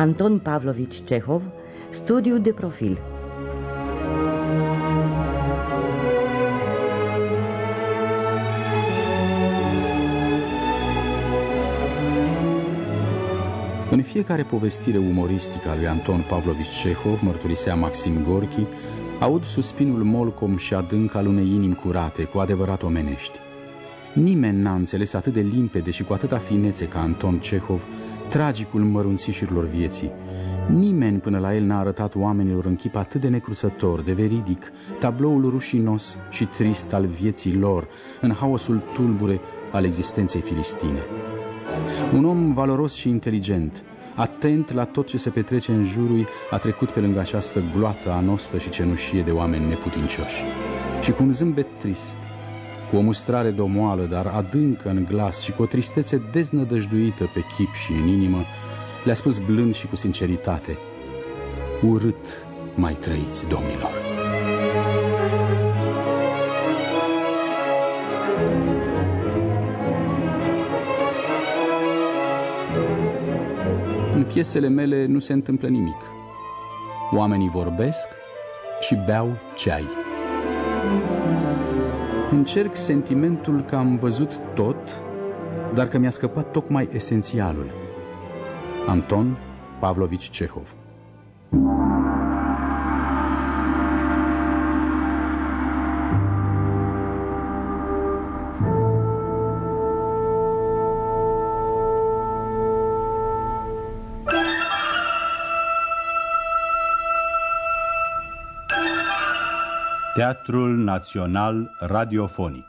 Anton Pavlovici Cehov, studiu de profil. În fiecare povestire umoristică a lui Anton Pavlovici Cehov, mărturisea Maxim Gorki, aud suspinul molcom și adânc al unei inimi curate, cu adevărat omenești. Nimeni n-a înțeles atât de limpede și cu atâta finețe ca Anton Cehov tragicul mărunțișurilor vieții. Nimeni până la el n-a arătat oamenilor în chip atât de necrusător, de veridic, tabloul rușinos și trist al vieții lor, în haosul tulbure al existenței filistine. Un om valoros și inteligent, atent la tot ce se petrece în jurul, a trecut pe lângă această gloată anostă și cenușie de oameni neputincioși. Și cu un zâmbet trist, cu o mustrare domoală, dar adâncă în glas și cu o tristețe deznădăjduită pe chip și în inimă, le-a spus blând și cu sinceritate, urât mai trăiți, domnilor. În piesele mele nu se întâmplă nimic. Oamenii vorbesc și beau ceai. Încerc sentimentul că am văzut tot, dar că mi-a scăpat tocmai esențialul. Anton Pavlovici Cehov Teatrul Național Radiofonic.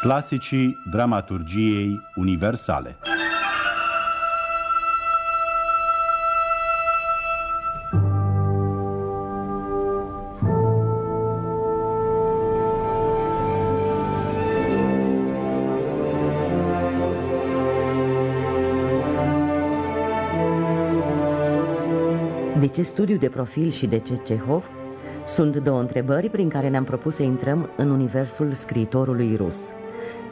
Clasicii dramaturgiei universale ce studiu de profil și de ce Cehov? Sunt două întrebări prin care ne-am propus să intrăm în universul scriitorului rus.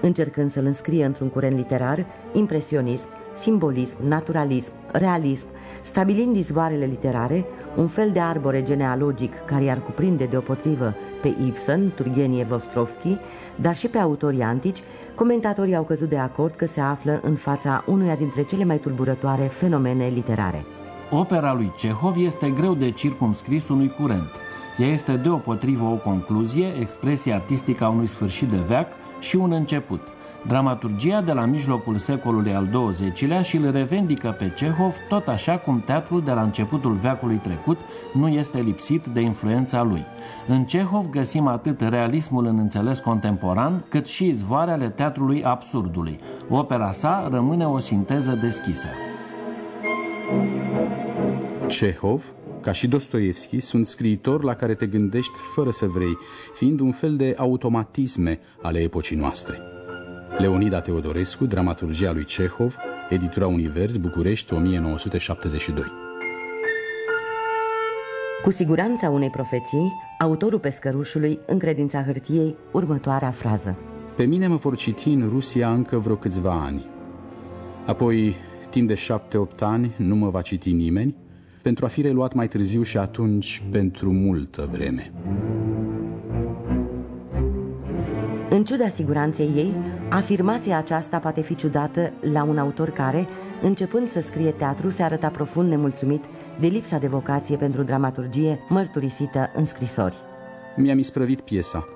Încercând să-l înscrie într-un curent literar, impresionism, simbolism, naturalism, realism, stabilind izvoarele literare, un fel de arbore genealogic care i-ar cuprinde deopotrivă pe Ibsen, Turgeniev Ostrovski, dar și pe autorii antici, comentatorii au căzut de acord că se află în fața unuia dintre cele mai tulburătoare fenomene literare. Opera lui Cehov este greu de circumscris unui curent. Ea este deopotrivă o concluzie, expresie artistică a unui sfârșit de veac și un început. Dramaturgia de la mijlocul secolului al XX-lea și îl revendică pe Cehov tot așa cum teatrul de la începutul veacului trecut nu este lipsit de influența lui. În Cehov găsim atât realismul în înțeles contemporan, cât și izvoarele teatrului absurdului. Opera sa rămâne o sinteză deschisă. Cehov, ca și Dostoevski, sunt scriitori la care te gândești fără să vrei, fiind un fel de automatisme ale epocii noastre. Leonida Teodorescu, dramaturgia lui Cehov, editura Univers, București, 1972. Cu siguranța unei profeții, autorul pescărușului încredința hârtiei următoarea frază. Pe mine mă vor citi în Rusia încă vreo câțiva ani. Apoi, timp de șapte-opt ani, nu mă va citi nimeni, pentru a fi reluat mai târziu și atunci pentru multă vreme. În ciuda siguranței ei, afirmația aceasta poate fi ciudată la un autor care, începând să scrie teatru, se arăta profund nemulțumit de lipsa de vocație pentru dramaturgie mărturisită în scrisori. Mi-am isprăvit piesa.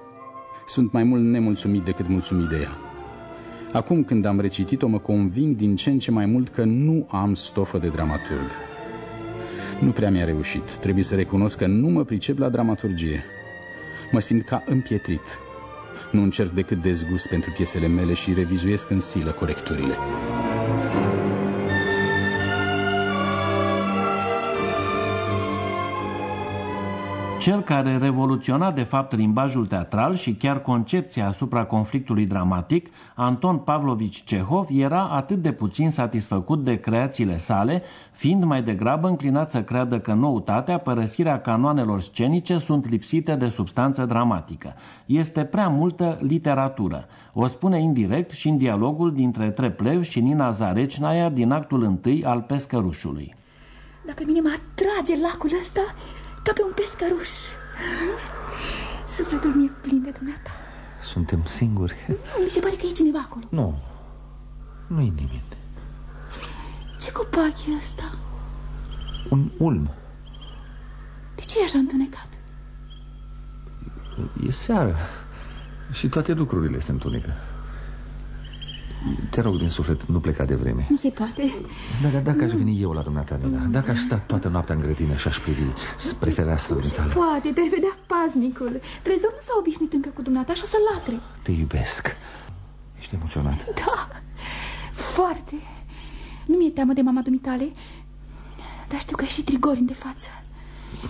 Sunt mai mult nemulțumit decât mulțumit de ea. Acum când am recitit-o, mă conving din ce în ce mai mult că nu am stofă de dramaturg. Nu prea mi-a reușit. Trebuie să recunosc că nu mă pricep la dramaturgie. Mă simt ca împietrit. Nu încerc decât dezgust pentru piesele mele și revizuiesc în silă corecturile. Cel care revoluționa de fapt limbajul teatral și chiar concepția asupra conflictului dramatic, Anton Pavlovici Cehov, era atât de puțin satisfăcut de creațiile sale, fiind mai degrabă înclinat să creadă că noutatea, părăsirea canoanelor scenice sunt lipsite de substanță dramatică. Este prea multă literatură. O spune indirect și în dialogul dintre Treplev și Nina Zarecnaia din actul întâi al Pescărușului. Dar pe mine mă atrage lacul ăsta ca pe un pescăruș. Sufletul mi-e plin de dumneata. Suntem singuri. Nu, mi se pare că e cineva acolo. Nu, nu e nimeni. Ce copac e ăsta? Un ulm. De ce e așa întunecat? E seară și toate lucrurile se întunecă. Te rog din suflet, nu pleca de vreme. Nu se poate. Dar dacă aș veni eu la dumneata, Nina Dacă aș sta toată noaptea în grădină și aș privi spre fereastră dumitale Poate, te vedea paznicul. Trezor nu s-a obișnuit încă cu dumneata și o să latre. Te iubesc. Ești emoționat? Da, foarte. Nu mi-e teamă de mama dumitale Dar știu că e și Trigorin de față.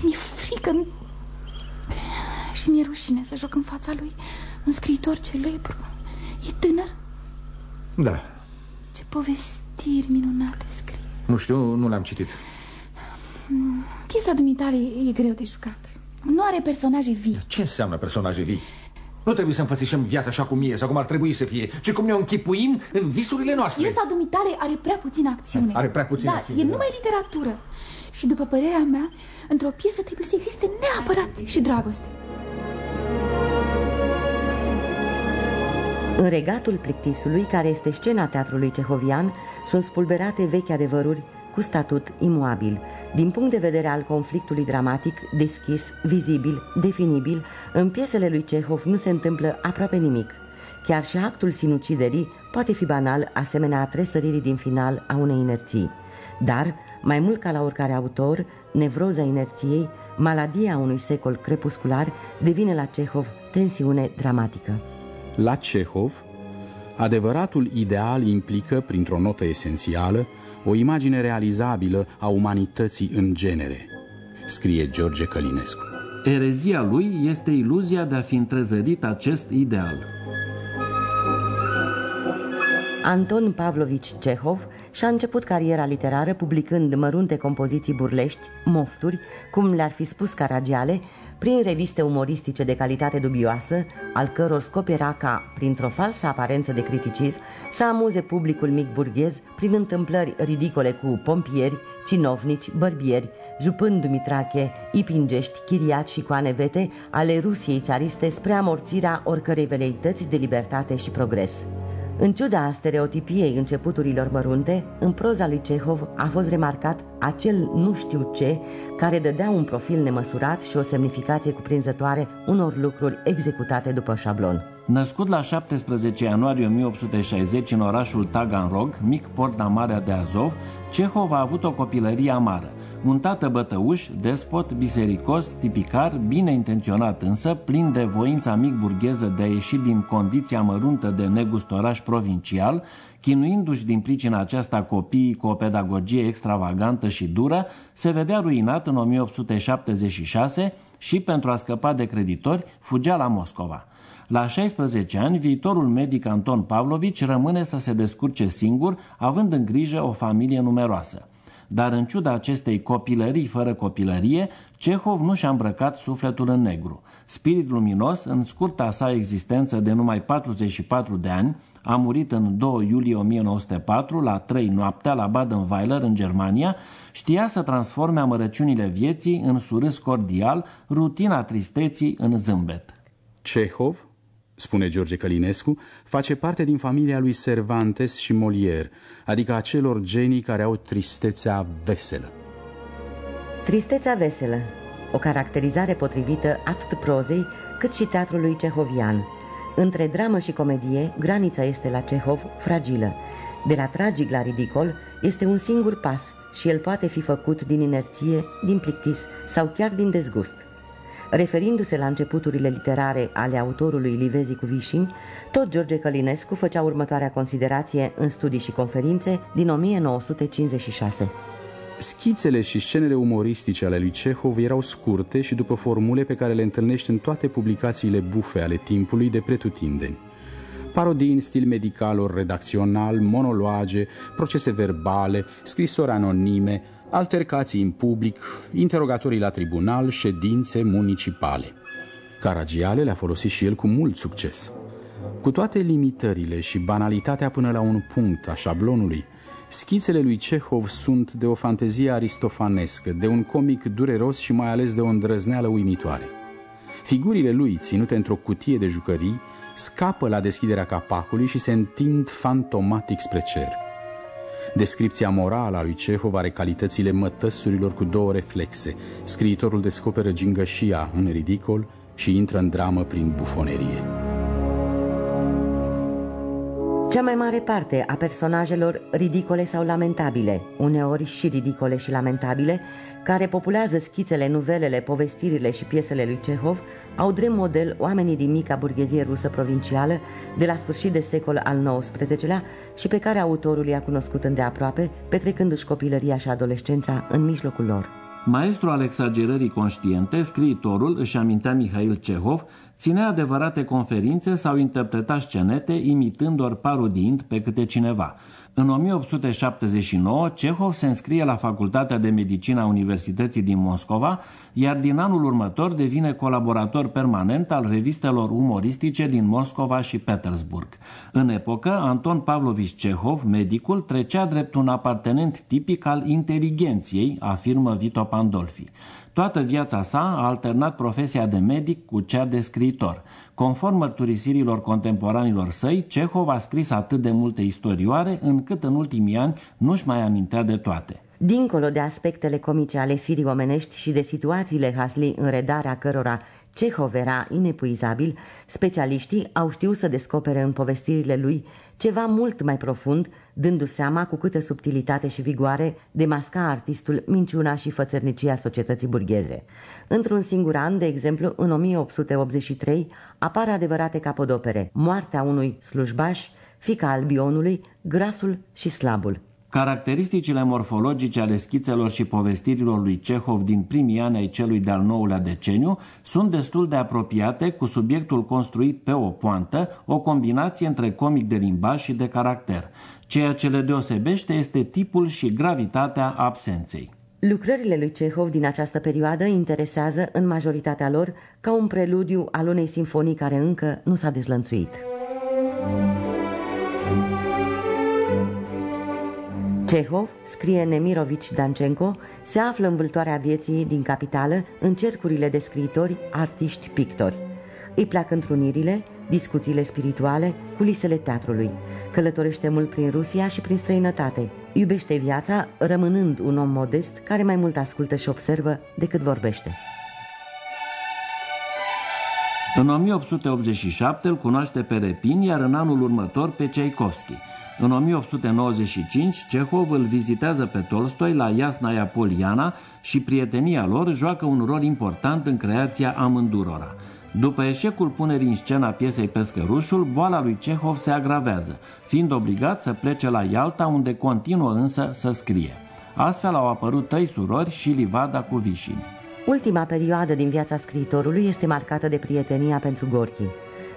Mi-e frică Și mi-e rușine să joc în fața lui Un scriitor celebru. E tânăr da. Ce povestiri minunate scrie. Nu știu, nu le-am citit. Piesa dumitale e greu de jucat. Nu are personaje vii. Ce înseamnă personaje vii? Nu trebuie să înfățișăm viața așa cum e sau cum ar trebui să fie ci cum ne închipuim în visurile noastre. Piesa dumitale are prea puțină acțiune. Are prea puțină da, acțiune e numai literatură. Și după părerea mea, într-o piesă trebuie să existe neapărat și dragoste În regatul plictisului, care este scena teatrului cehovian, sunt spulberate vechi adevăruri cu statut imuabil. Din punct de vedere al conflictului dramatic, deschis, vizibil, definibil, în piesele lui Cehov nu se întâmplă aproape nimic. Chiar și actul sinuciderii poate fi banal, asemenea tresăririi din final a unei inerții. Dar, mai mult ca la oricare autor, nevroza inerției, maladia unui secol crepuscular, devine la Cehov tensiune dramatică. La Cehov, adevăratul ideal implică, printr-o notă esențială, o imagine realizabilă a umanității în genere, scrie George Călinescu. Erezia lui este iluzia de a fi întrezărit acest ideal. Anton Pavlovici Cehov și-a început cariera literară publicând mărunte compoziții burlești, mofturi, cum le-ar fi spus Caragiale, prin reviste umoristice de calitate dubioasă, al căror scop era ca, printr-o falsă aparență de criticism, să amuze publicul mic burghez prin întâmplări ridicole cu pompieri, cinovnici, bărbieri, jupând Dumitrache, ipingești, chiriaci și coanevete ale Rusiei țariste spre amorțirea oricărei veleități de libertate și progres. În ciuda stereotipiei începuturilor mărunte, în proza lui Cehov a fost remarcat acel nu știu ce care dădea un profil nemăsurat și o semnificație cuprinzătoare unor lucruri executate după șablon. Născut la 17 ianuarie 1860 în orașul Taganrog, mic port la Marea de Azov, Cehov a avut o copilărie amară. Un tată bătăuș, despot, bisericos, tipicar, bine intenționat însă, plin de voința mic burgheză de a ieși din condiția măruntă de negustoraș provincial, chinuindu-și din pricina aceasta copiii cu o pedagogie extravagantă și dură, se vedea ruinat în 1876 și, pentru a scăpa de creditori, fugea la Moscova. La 16 ani, viitorul medic Anton Pavlovici rămâne să se descurce singur, având în grijă o familie numeroasă. Dar în ciuda acestei copilării fără copilărie, Cehov nu și-a îmbrăcat sufletul în negru. Spirit luminos, în scurta sa existență de numai 44 de ani, a murit în 2 iulie 1904 la 3 noaptea la Baden-Weiler în Germania, știa să transforme amărăciunile vieții în surâs cordial, rutina tristeții în zâmbet. Cehov, spune George Călinescu, face parte din familia lui Cervantes și Molière, adică a celor genii care au tristețea veselă. Tristețea veselă, o caracterizare potrivită atât prozei cât și teatrului cehovian. Între dramă și comedie, granița este la Cehov fragilă. De la tragic la ridicol este un singur pas și el poate fi făcut din inerție, din plictis sau chiar din dezgust. Referindu-se la începuturile literare ale autorului Livezi cu Vișini, tot George Călinescu făcea următoarea considerație în studii și conferințe din 1956. Schițele și scenele umoristice ale lui Cehov erau scurte și după formule pe care le întâlnești în toate publicațiile bufe ale timpului de pretutindeni. Parodii în stil medical ori redacțional, monologe, procese verbale, scrisori anonime, altercații în public, interogatorii la tribunal, ședințe municipale. Caragiale le-a folosit și el cu mult succes. Cu toate limitările și banalitatea până la un punct a șablonului, Schițele lui Cehov sunt de o fantezie aristofanescă, de un comic dureros și mai ales de o îndrăzneală uimitoare. Figurile lui, ținute într-o cutie de jucării, scapă la deschiderea capacului și se întind fantomatic spre cer. Descripția morală a lui Cehov are calitățile mătăsurilor cu două reflexe. Scriitorul descoperă gingășia în ridicol și intră în dramă prin bufonerie. Cea mai mare parte a personajelor ridicole sau lamentabile, uneori și ridicole și lamentabile, care populează schițele, nuvelele, povestirile și piesele lui Cehov, au drept model oamenii din mica burghezie rusă provincială de la sfârșit de secol al XIX-lea și pe care autorul i-a cunoscut îndeaproape, petrecându-și copilăria și adolescența în mijlocul lor. Maestru al exagerării conștiente, scriitorul, își amintea Mihail Cehov, ținea adevărate conferințe sau interpreta scenete imitând ori parodiind pe câte cineva. În 1879, Cehov se înscrie la Facultatea de Medicină a Universității din Moscova, iar din anul următor devine colaborator permanent al revistelor umoristice din Moscova și Petersburg. În epocă, Anton Pavlovich Cehov, medicul, trecea drept un apartenent tipic al inteligenției, afirmă Vito Pandolfi. Toată viața sa a alternat profesia de medic cu cea de scriitor. Conform mărturisirilor contemporanilor săi, Cehov a scris atât de multe istorioare încât în ultimii ani nu-și mai amintea de toate. Dincolo de aspectele comice ale firii omenești și de situațiile hasli în redarea cărora Cehov era inepuizabil, specialiștii au știut să descopere în povestirile lui ceva mult mai profund, dându seama cu câtă subtilitate și vigoare demasca artistul minciuna și fățărnicia societății burgheze. Într-un singur an, de exemplu, în 1883, apar adevărate capodopere, Moartea unui slujbaș, Fica albionului, Grasul și slabul. Caracteristicile morfologice ale schițelor și povestirilor lui Cehov din primii ani ai celui de-al nouălea deceniu sunt destul de apropiate cu subiectul construit pe o poantă, o combinație între comic de limbaj și de caracter. Ceea ce le deosebește este tipul și gravitatea absenței. Lucrările lui Cehov din această perioadă interesează în majoritatea lor ca un preludiu al unei simfonii care încă nu s-a dezlănțuit. Cehov, scrie Nemirovici Dancenco, se află în vâltoarea vieții din capitală, în cercurile de scriitori, artiști, pictori. Îi plac întrunirile, discuțiile spirituale, culisele teatrului. Călătorește mult prin Rusia și prin străinătate. Iubește viața, rămânând un om modest care mai mult ascultă și observă decât vorbește. În 1887 îl cunoaște pe Repin, iar în anul următor pe Tchaikovsky. În 1895, Cehov îl vizitează pe Tolstoi la Iasnaia Poliana și prietenia lor joacă un rol important în creația amândurora. După eșecul punerii în scena piesei Pescărușul, boala lui Cehov se agravează, fiind obligat să plece la Ialta, unde continuă însă să scrie. Astfel au apărut trei surori și livada cu vișini. Ultima perioadă din viața scriitorului este marcată de prietenia pentru Gorki.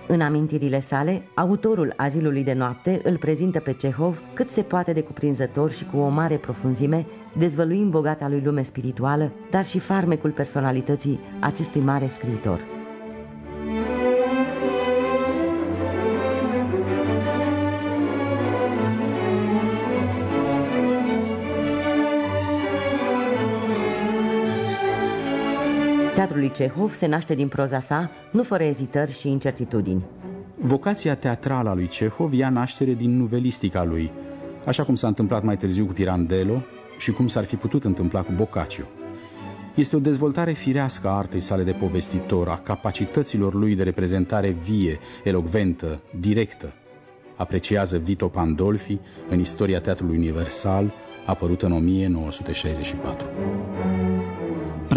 În amintirile sale, autorul Azilului de noapte îl prezintă pe Cehov cât se poate de cuprinzător și cu o mare profunzime, dezvăluind bogata lui lume spirituală, dar și farmecul personalității acestui mare scriitor. Lui Cehov se naște din proza sa, nu fără ezitări și incertitudini. Vocația teatrală a lui Cehov ia naștere din nuvelistica lui, așa cum s-a întâmplat mai târziu cu Pirandello și cum s-ar fi putut întâmpla cu Boccaccio. Este o dezvoltare firească a artei sale de povestitor, a capacităților lui de reprezentare vie, elocventă, directă. Apreciază Vito Pandolfi în Istoria Teatrului Universal, apărută în 1964.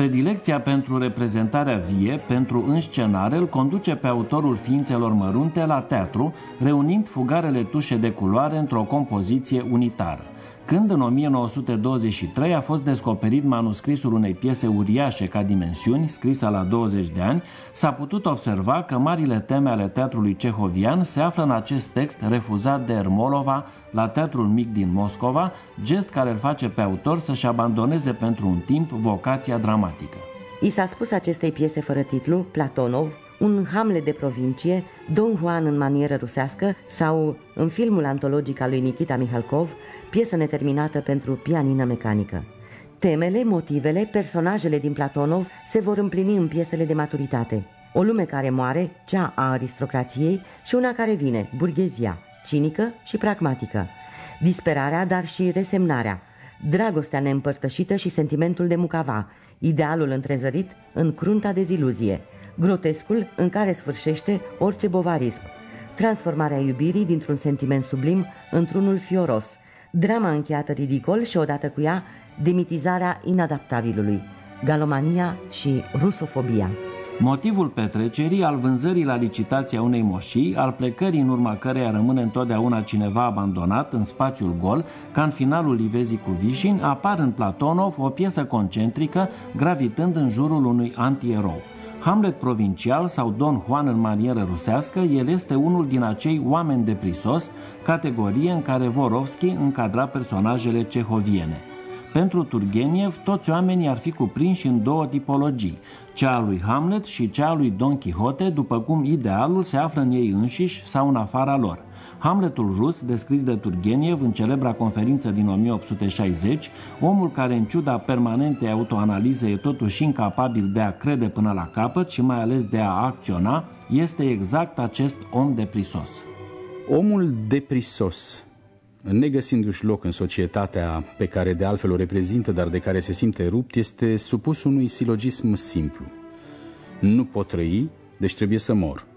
Predilecția pentru reprezentarea vie, pentru înscenare, îl conduce pe autorul ființelor mărunte la teatru, reunind fugarele tușe de culoare într-o compoziție unitară. Când în 1923 a fost descoperit manuscrisul unei piese uriașe ca dimensiuni, scrisă la 20 de ani, s-a putut observa că marile teme ale teatrului cehovian se află în acest text refuzat de Ermolova la Teatrul Mic din Moscova, gest care îl face pe autor să-și abandoneze pentru un timp vocația dramatică. I s-a spus acestei piese fără titlu, Platonov, un Hamlet de provincie, Don Juan în manieră rusească sau, în filmul antologic al lui Nikita Mihalkov, piesă neterminată pentru pianină mecanică. Temele, motivele, personajele din Platonov se vor împlini în piesele de maturitate. O lume care moare, cea a aristocrației, și una care vine, burghezia, cinică și pragmatică. Disperarea, dar și resemnarea, dragostea neîmpărtășită și sentimentul de mucava, idealul întrezărit în crunta deziluzie, grotescul în care sfârșește orice bovarism, transformarea iubirii dintr-un sentiment sublim într-unul fioros, drama încheiată ridicol și odată cu ea demitizarea inadaptabilului, galomania și rusofobia. Motivul petrecerii, al vânzării la licitația unei moșii, al plecării în urma căreia rămâne întotdeauna cineva abandonat în spațiul gol, ca în finalul Livezii cu Vișin, apar în Platonov o piesă concentrică gravitând în jurul unui antierou. Hamlet provincial sau Don Juan în manieră rusească, el este unul din acei oameni de prisos, categorie în care Vorovski încadra personajele cehoviene. Pentru Turgeniev, toți oamenii ar fi cuprinși în două tipologii, cea a lui Hamlet și cea a lui Don Quixote, după cum idealul se află în ei înșiși sau în afara lor. Hamletul rus, descris de Turgeniev în celebra conferință din 1860, omul care în ciuda permanentei autoanalize e totuși incapabil de a crede până la capăt și mai ales de a acționa, este exact acest om deprisos. Omul deprisos, negăsindu-și loc în societatea pe care de altfel o reprezintă, dar de care se simte rupt, este supus unui silogism simplu. Nu pot trăi, deci trebuie să mor.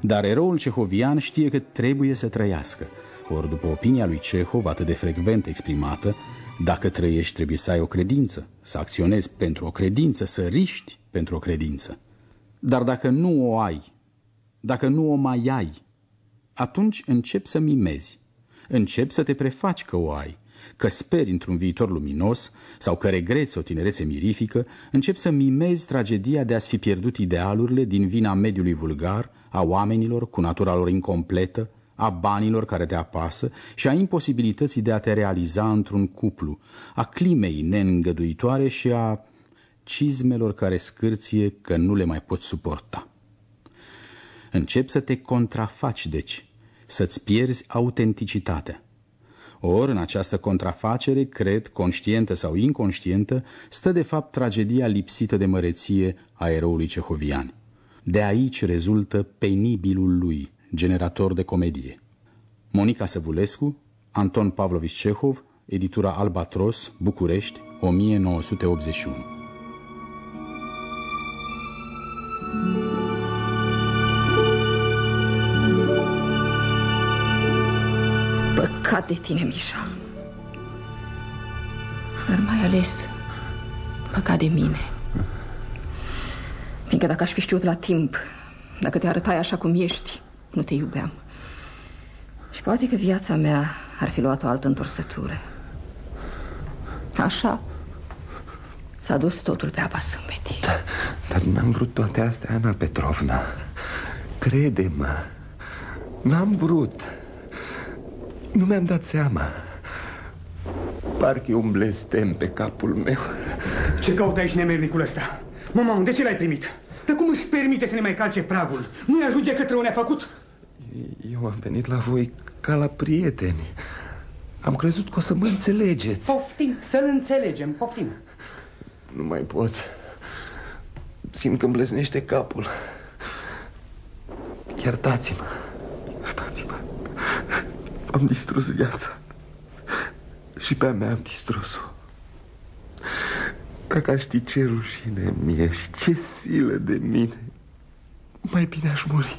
Dar eroul cehovian știe că trebuie să trăiască. Ori, după opinia lui Cehov, atât de frecvent exprimată, dacă trăiești, trebuie să ai o credință, să acționezi pentru o credință, să riști pentru o credință. Dar dacă nu o ai, dacă nu o mai ai, atunci încep să mimezi, încep să te prefaci că o ai, că speri într-un viitor luminos sau că regreți o tinerețe mirifică, încep să mimezi tragedia de a-ți fi pierdut idealurile din vina mediului vulgar, a oamenilor cu natura lor incompletă, a banilor care te apasă și a imposibilității de a te realiza într-un cuplu, a climei neîngăduitoare și a cizmelor care scârție că nu le mai poți suporta. Încep să te contrafaci, deci, să-ți pierzi autenticitatea. Ori, în această contrafacere, cred, conștientă sau inconștientă, stă de fapt tragedia lipsită de măreție a eroului cehovian. De aici rezultă penibilul lui, generator de comedie. Monica Săvulescu, Anton Pavlovici Cehov, editura Albatros, București, 1981. Păcat de tine, Mișa Dar mai ales Păcat de mine Fiindcă dacă aș fi știut la timp Dacă te arătai așa cum ești Nu te iubeam. Și poate că viața mea Ar fi luat o altă întorsătură. Așa S-a dus totul pe apa sâmbetii da, Dar n-am vrut toate astea, Ana Petrovna. Crede-mă N-am vrut. Nu mi-am dat seama. Parcă e un blestem pe capul meu. Ce caută aici nemernicul ăsta? Mama, de ce l-ai primit? Dar cum își permite să ne mai calce pragul? Nu-i ajunge către ne-a făcut? Eu am venit la voi ca la prieteni. Am crezut că o să mă înțelegeți. Poftim, să-l înțelegem, poftim. Nu mai pot. Simt că îmi bleznește capul. Iertați-mă Iertați-mă Am distrus viața. Și pe a mea am distrus-o Dacă aș ști ce rușine mie și ce silă de mine Mai bine aș muri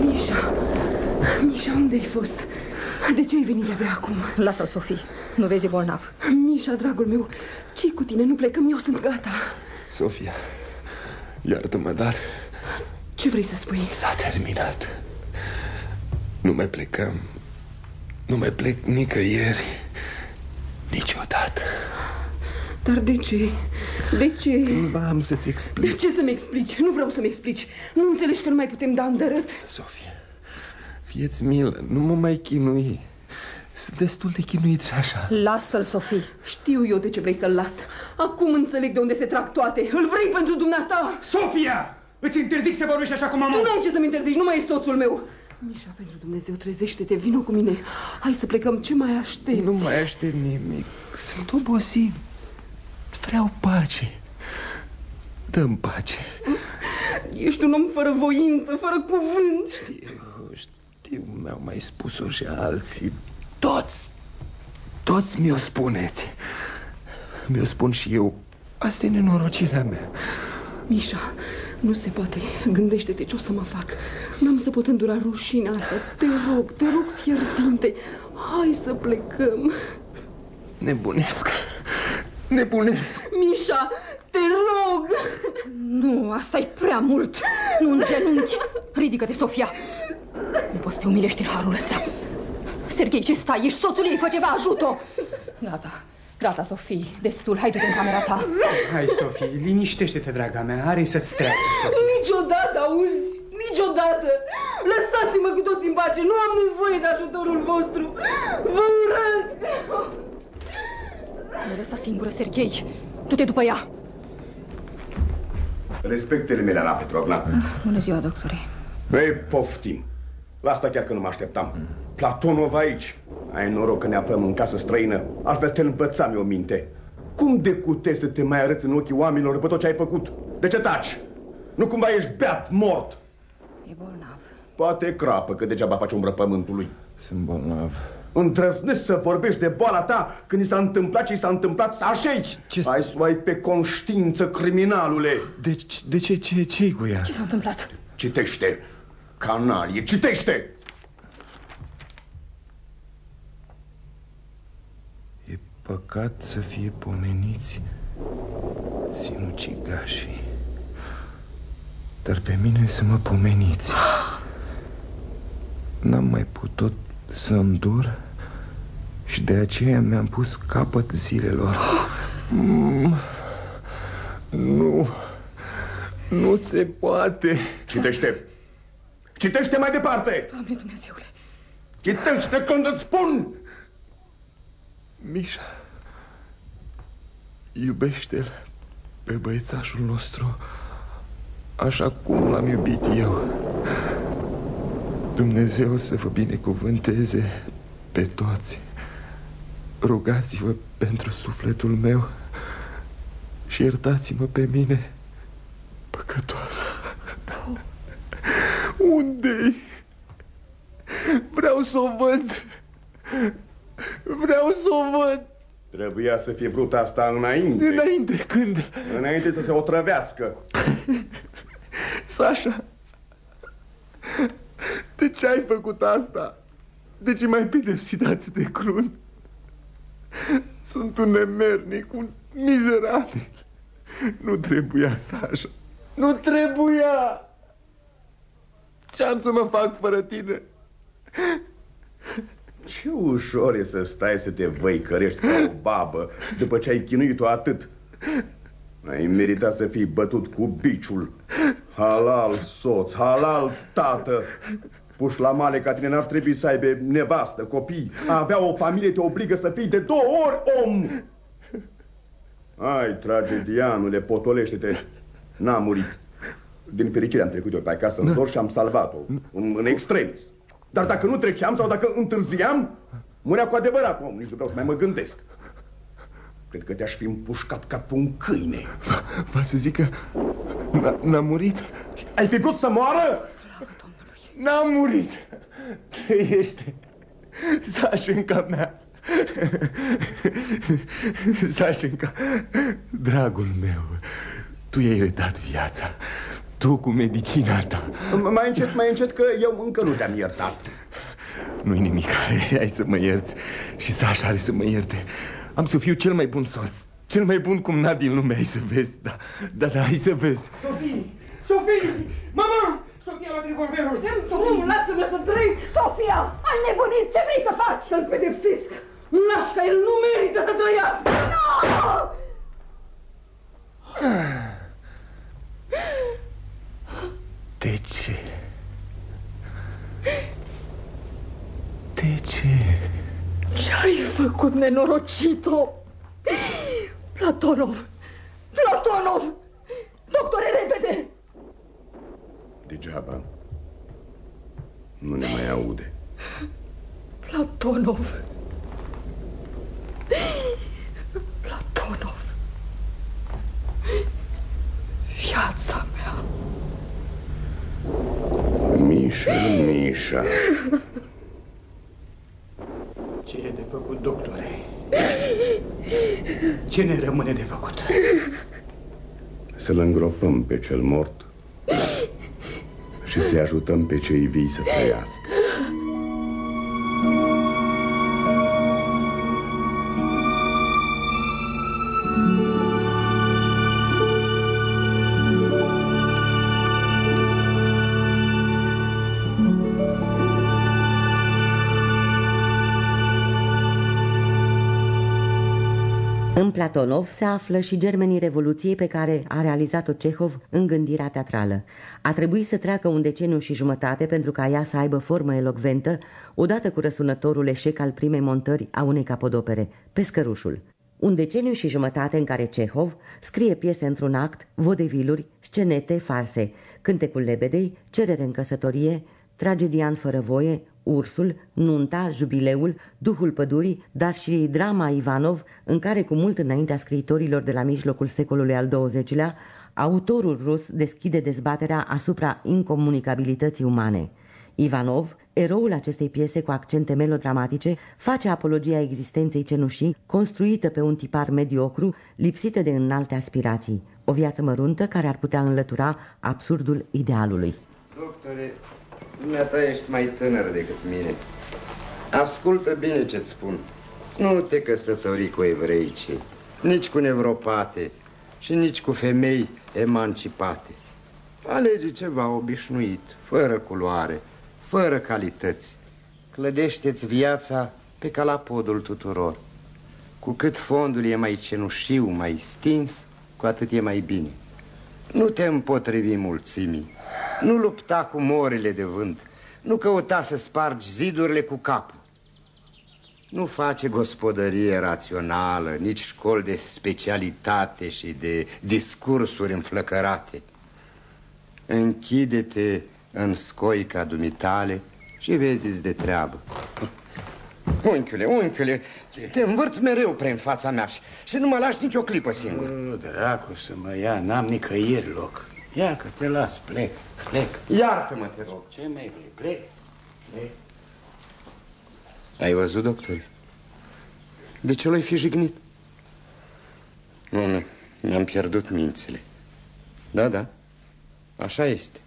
Mișa Mișa, unde ai fost? De ce ai venit de acum? Lasă-l, Sofie, nu vezi e bolnav Mișa, dragul meu, ce cu tine? Nu plecăm, eu sunt gata Sofia, iartă-mă, dar Ce vrei să spui? S-a terminat Nu mai plecăm Nu mai plec nicăieri. Niciodată. Dar de ce? De ce? Ba, am să-ți explic. De ce să-mi explici? Nu vreau să-mi explici. Nu înțelegi că nu mai putem da îndărât? Sofia, fieți milă, nu mă mai chinui. Sunt destul de chinuiți așa. Lasă-l, Sofie. Știu eu de ce vrei să-l las. Acum înțeleg de unde se trag toate. Îl vrei pentru dumneata? Sofia! Îți interzic să vorbești așa cu mama Tu n-ai ce să-mi interzici, nu mai e soțul meu Mișa, pentru Dumnezeu, trezește-te, vină cu mine. Hai să plecăm, ce mai aștepți? Nu mai aștept nimic, sunt obosit. Vreau pace. Dăm pace. Ești un om fără voință, fără cuvânt. Știu, știu, mi-au mai spus-o și alții. Toți, toți mi-o spuneți. Mi-o spun și eu. Asta e nenorocirea mea. Mișa, nu se poate. Gândește-te ce o să mă fac. N-am să pot îndura rușinea asta. Te rog, te rog fierbinte. Hai să plecăm. Nebunesc. Nebunesc. Mișa, te rog. Nu, asta e prea mult. Nu în genunchi. Ridică-te, Sofia. Nu poți să te umilești în harul ăsta. Serghei, ce stai? Ești soțul ei, fă ceva, ajută-o. Gata, gata, Sofie, destul, hai du-te în camera ta. Hai, Sofie, liniștește-te, draga mea, are să-ți treacă, Sofie. Niciodată, auzi? Niciodată! Lăsați-mă cu toți în pace, nu am nevoie de ajutorul vostru! Vă urăsc! Nu lăsa singură, Serghei. Du-te după ea. Respectele mele, Ana Petrovna. Bună ziua, doctore. Băi, poftim. La asta chiar că nu mă așteptam. Platonov aici. Ai noroc că ne aflăm în casă străină. Altfel te învățam eu minte. Cum de cute să te mai arăți în ochii oamenilor după tot ce ai făcut? De ce taci? Nu cumva ești beat, mort? E bolnav. Poate crapă, că degeaba face umbră pământului. Sunt bolnav. Îndrăznesc să vorbești de boala ta când i s-a întâmplat ce i s-a întâmplat să așezi. Ce... Ai să o ai pe conștiință, criminalule. De, de ce, ce, ce cu ea? Ce s-a întâmplat? Citește, canalie, citește! E păcat să fie pomeniți sinucigașii. Dar pe mine să mă pomeniți. N-am mai putut să îndur și de aceea mi-am pus capăt zilelor. Mm, nu, nu se poate. Citește! Citește mai departe! Doamne Dumnezeule! Citește când îți spun! Mișa, iubește-l pe băiețașul nostru așa cum l-am iubit eu. Dumnezeu să vă binecuvânteze pe toți. Rugați-vă pentru sufletul meu și iertați-mă pe mine, păcătoasă. Unde-i? Vreau să o văd. Vreau să o văd. Trebuia să fie vrut asta înainte. Înainte când? Înainte să se otrăvească. Sasha, de ce ai făcut asta? De ce m-ai pedepsit atât de crunt? Sunt un nemernic, un mizerabil. Nu trebuia, Sasha. Nu trebuia! Ce am să mă fac fără tine? Ce ușor e să stai să te văicărești ca o babă după ce ai chinuit-o atât. Ai meritat să fii bătut cu biciul. Halal soț, halal tată. Puși la male ca tine n-ar trebui să aibă nevastă, copii. A avea o familie te obligă să fii de două ori om. Ai, tragedianule, potolește-te. N-a murit. Din fericire am trecut eu pe acasă în zor și am salvat-o. În, în extremis. Dar dacă nu treceam sau dacă întârziam, murea cu adevărat. Om, nici nu vreau să mai mă gândesc. Cred că te-aș fi împușcat ca pe un câine. Va să zic că n-a murit? Ai fi vrut să moară? N-a murit. Trăiește. Sașenca mea. Sașenca, dragul meu, tu i-ai dat viața. Tu cu medicina ta. Mai încet, mai încet, că eu încă nu te-am iertat. Nu-i nimic, hai să mă ierți și Sașa are să mă ierte. Am să fiu cel mai bun soț, cel mai bun cumnat din lume, ai să vezi, da, da, da, hai să vezi. Sofie! Sofie! Mama! Sofia l-a revolverul! Nu, lasă-mă să trăi! Sofia, ai nebunit, ce vrei să faci? Să-l pedepsesc! Nașca, el nu merită să trăiască! Nu! De ce? De ce? Ce-ai făcut, nenorocito? Platonov! Platonov! Doctore, repede! Degeaba. Nu ne mai aude. Platonov! Platonov! Viața mea! Mișa, Mișa. Ce e de făcut, doctore? Ce ne rămâne de făcut? Să-l îngropăm pe cel mort și să-i ajutăm pe cei vii să trăiască. Platonov se află și germenii Revoluției pe care a realizat-o Cehov în gândirea teatrală. A trebuit să treacă un deceniu și jumătate pentru ca ea să aibă formă elocventă, odată cu răsunătorul eșec al primei montări a unei capodopere, Pescărușul. Un deceniu și jumătate în care Cehov scrie piese într-un act, vodeviluri, scenete, farse, cântecul lebedei, cerere în căsătorie, tragedia în fără voie, Ursul, Nunta, Jubileul, Duhul Pădurii, dar și drama Ivanov, în care cu mult înaintea scriitorilor de la mijlocul secolului al XX-lea, autorul rus deschide dezbaterea asupra incomunicabilității umane. Ivanov, eroul acestei piese cu accente melodramatice, face apologia existenței cenușii, construită pe un tipar mediocru, lipsită de înalte aspirații, o viață măruntă care ar putea înlătura absurdul idealului. Doctore, dumneata ești mai tânăr decât mine. Ascultă bine ce-ți spun. Nu te căsători cu evreice, nici cu nevropate și nici cu femei emancipate. Alege ceva obișnuit, fără culoare, fără calități. Clădește-ți viața pe calapodul tuturor. Cu cât fondul e mai cenușiu, mai stins, cu atât e mai bine. Nu te împotrivi mulțimii. Nu lupta cu morile de vânt. Nu căuta să spargi zidurile cu capul. Nu face gospodărie rațională, nici școli de specialitate și de discursuri înflăcărate. Închide-te în scoica dumitale și vezi de treabă. Unchiule, unchiule, te învârți mereu prin fața mea și, și nu mă lași nicio clipă singur. Nu, dracu să mă ia, n-am nicăieri loc. Ia că te las, plec, plec. Iartă-mă, te rog. Ce mai vrei? Plec, plec. Ai văzut, doctor? De ce l-ai fi jignit? Nu, nu, mi-am pierdut mințile. Da, da, așa este.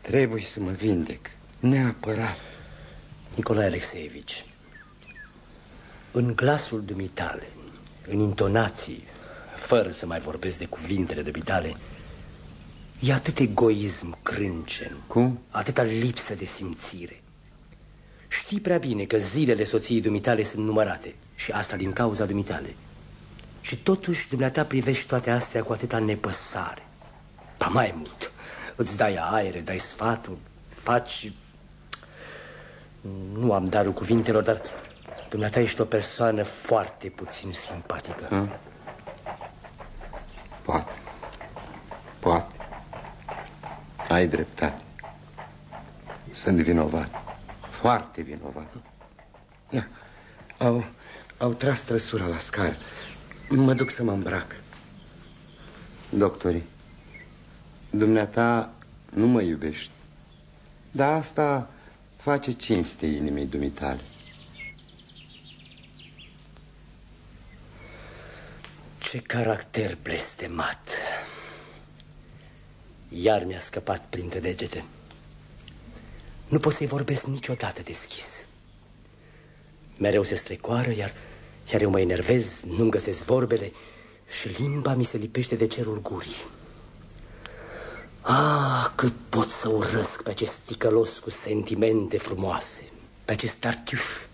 Trebuie să mă vindec, neapărat. Nicolae Alexeevici, în glasul dumitale, în intonații, fără să mai vorbesc de cuvintele dumitale, e atât egoism crâncen, Cum? atâta lipsă de simțire. Știi prea bine că zilele soției dumitale sunt numărate și asta din cauza dumitale. Și totuși dumneata privești toate astea cu atâta nepăsare. Pa mai mult, îți dai aere, dai sfatul, faci... Nu am darul cuvintelor, dar dumneata ești o persoană foarte puțin simpatică. Ha? Poate, poate. Ai dreptate. Sunt vinovat, foarte vinovat. Ia, au, au tras trăsura la scară. Mă duc să mă îmbrac. Doctorii, dumneata nu mă iubești. Dar asta face cinste inimii dumitale. Ce caracter blestemat. Iar mi-a scăpat printre degete. Nu pot să-i vorbesc niciodată deschis. Mereu se strecoară, iar, iar eu mă enervez, nu-mi găsesc vorbele și limba mi se lipește de cerul gurii. Ah, cât pot să urăsc pe acest ticălos cu sentimente frumoase, pe acest tartuf.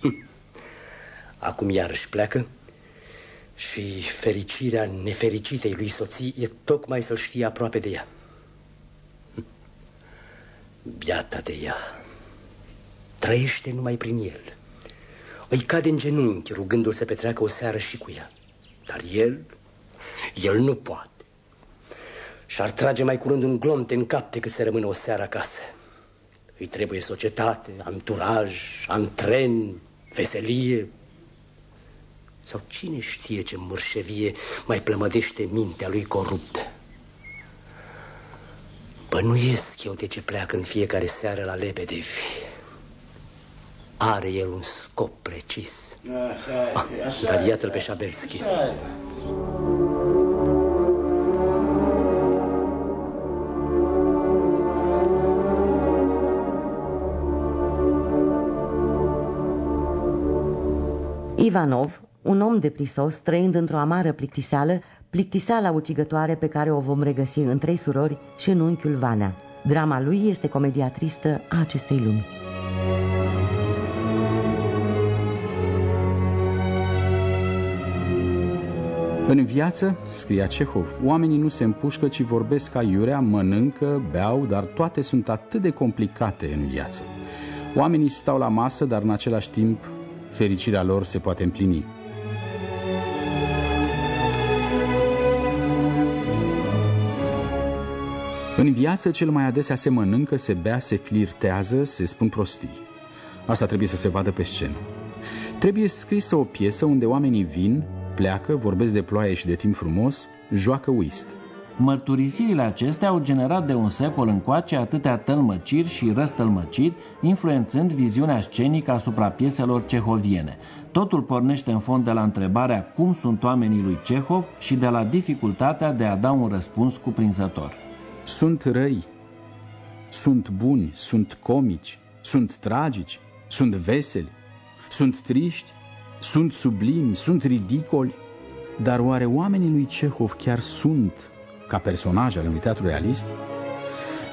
Hm. Acum iarăși pleacă și fericirea nefericitei lui soții e tocmai să-l știe aproape de ea. Hm. Biata de ea trăiește numai prin el. Îi cade în genunchi rugându-l să petreacă o seară și cu ea. Dar el, el nu poate. Și-ar trage mai curând un glomte în cap decât să rămână o seară acasă. Îi trebuie societate, anturaj, antren, veselie. Sau cine știe ce mărșevie mai plămădește mintea lui coruptă. Bănuiesc eu de ce pleacă în fiecare seară la lebedevi. Are el un scop precis. Așa, ah, așa, dar iată-l pe Șabelski. Ivanov, un om de prisos, trăind într-o amară plictiseală, plictiseala ucigătoare pe care o vom regăsi în Trei surori și în Unchiul Vanea. Drama lui este comedia tristă a acestei lumi. În viață, scria Cehov, oamenii nu se împușcă, ci vorbesc ca iurea, mănâncă, beau, dar toate sunt atât de complicate în viață. Oamenii stau la masă, dar în același timp fericirea lor se poate împlini. În viață cel mai adesea se mănâncă, se bea, se flirtează, se spun prostii. Asta trebuie să se vadă pe scenă. Trebuie scrisă o piesă unde oamenii vin, pleacă, vorbesc de ploaie și de timp frumos, joacă whist. Mărturisirile acestea au generat de un secol încoace atâtea tălmăciri și răstălmăciri, influențând viziunea scenică asupra pieselor cehoviene. Totul pornește în fond de la întrebarea cum sunt oamenii lui Cehov și de la dificultatea de a da un răspuns cuprinzător. Sunt răi, sunt buni, sunt comici, sunt tragici, sunt veseli, sunt triști, sunt sublimi, sunt ridicoli, dar oare oamenii lui Cehov chiar sunt ca personaje ale unui teatru realist?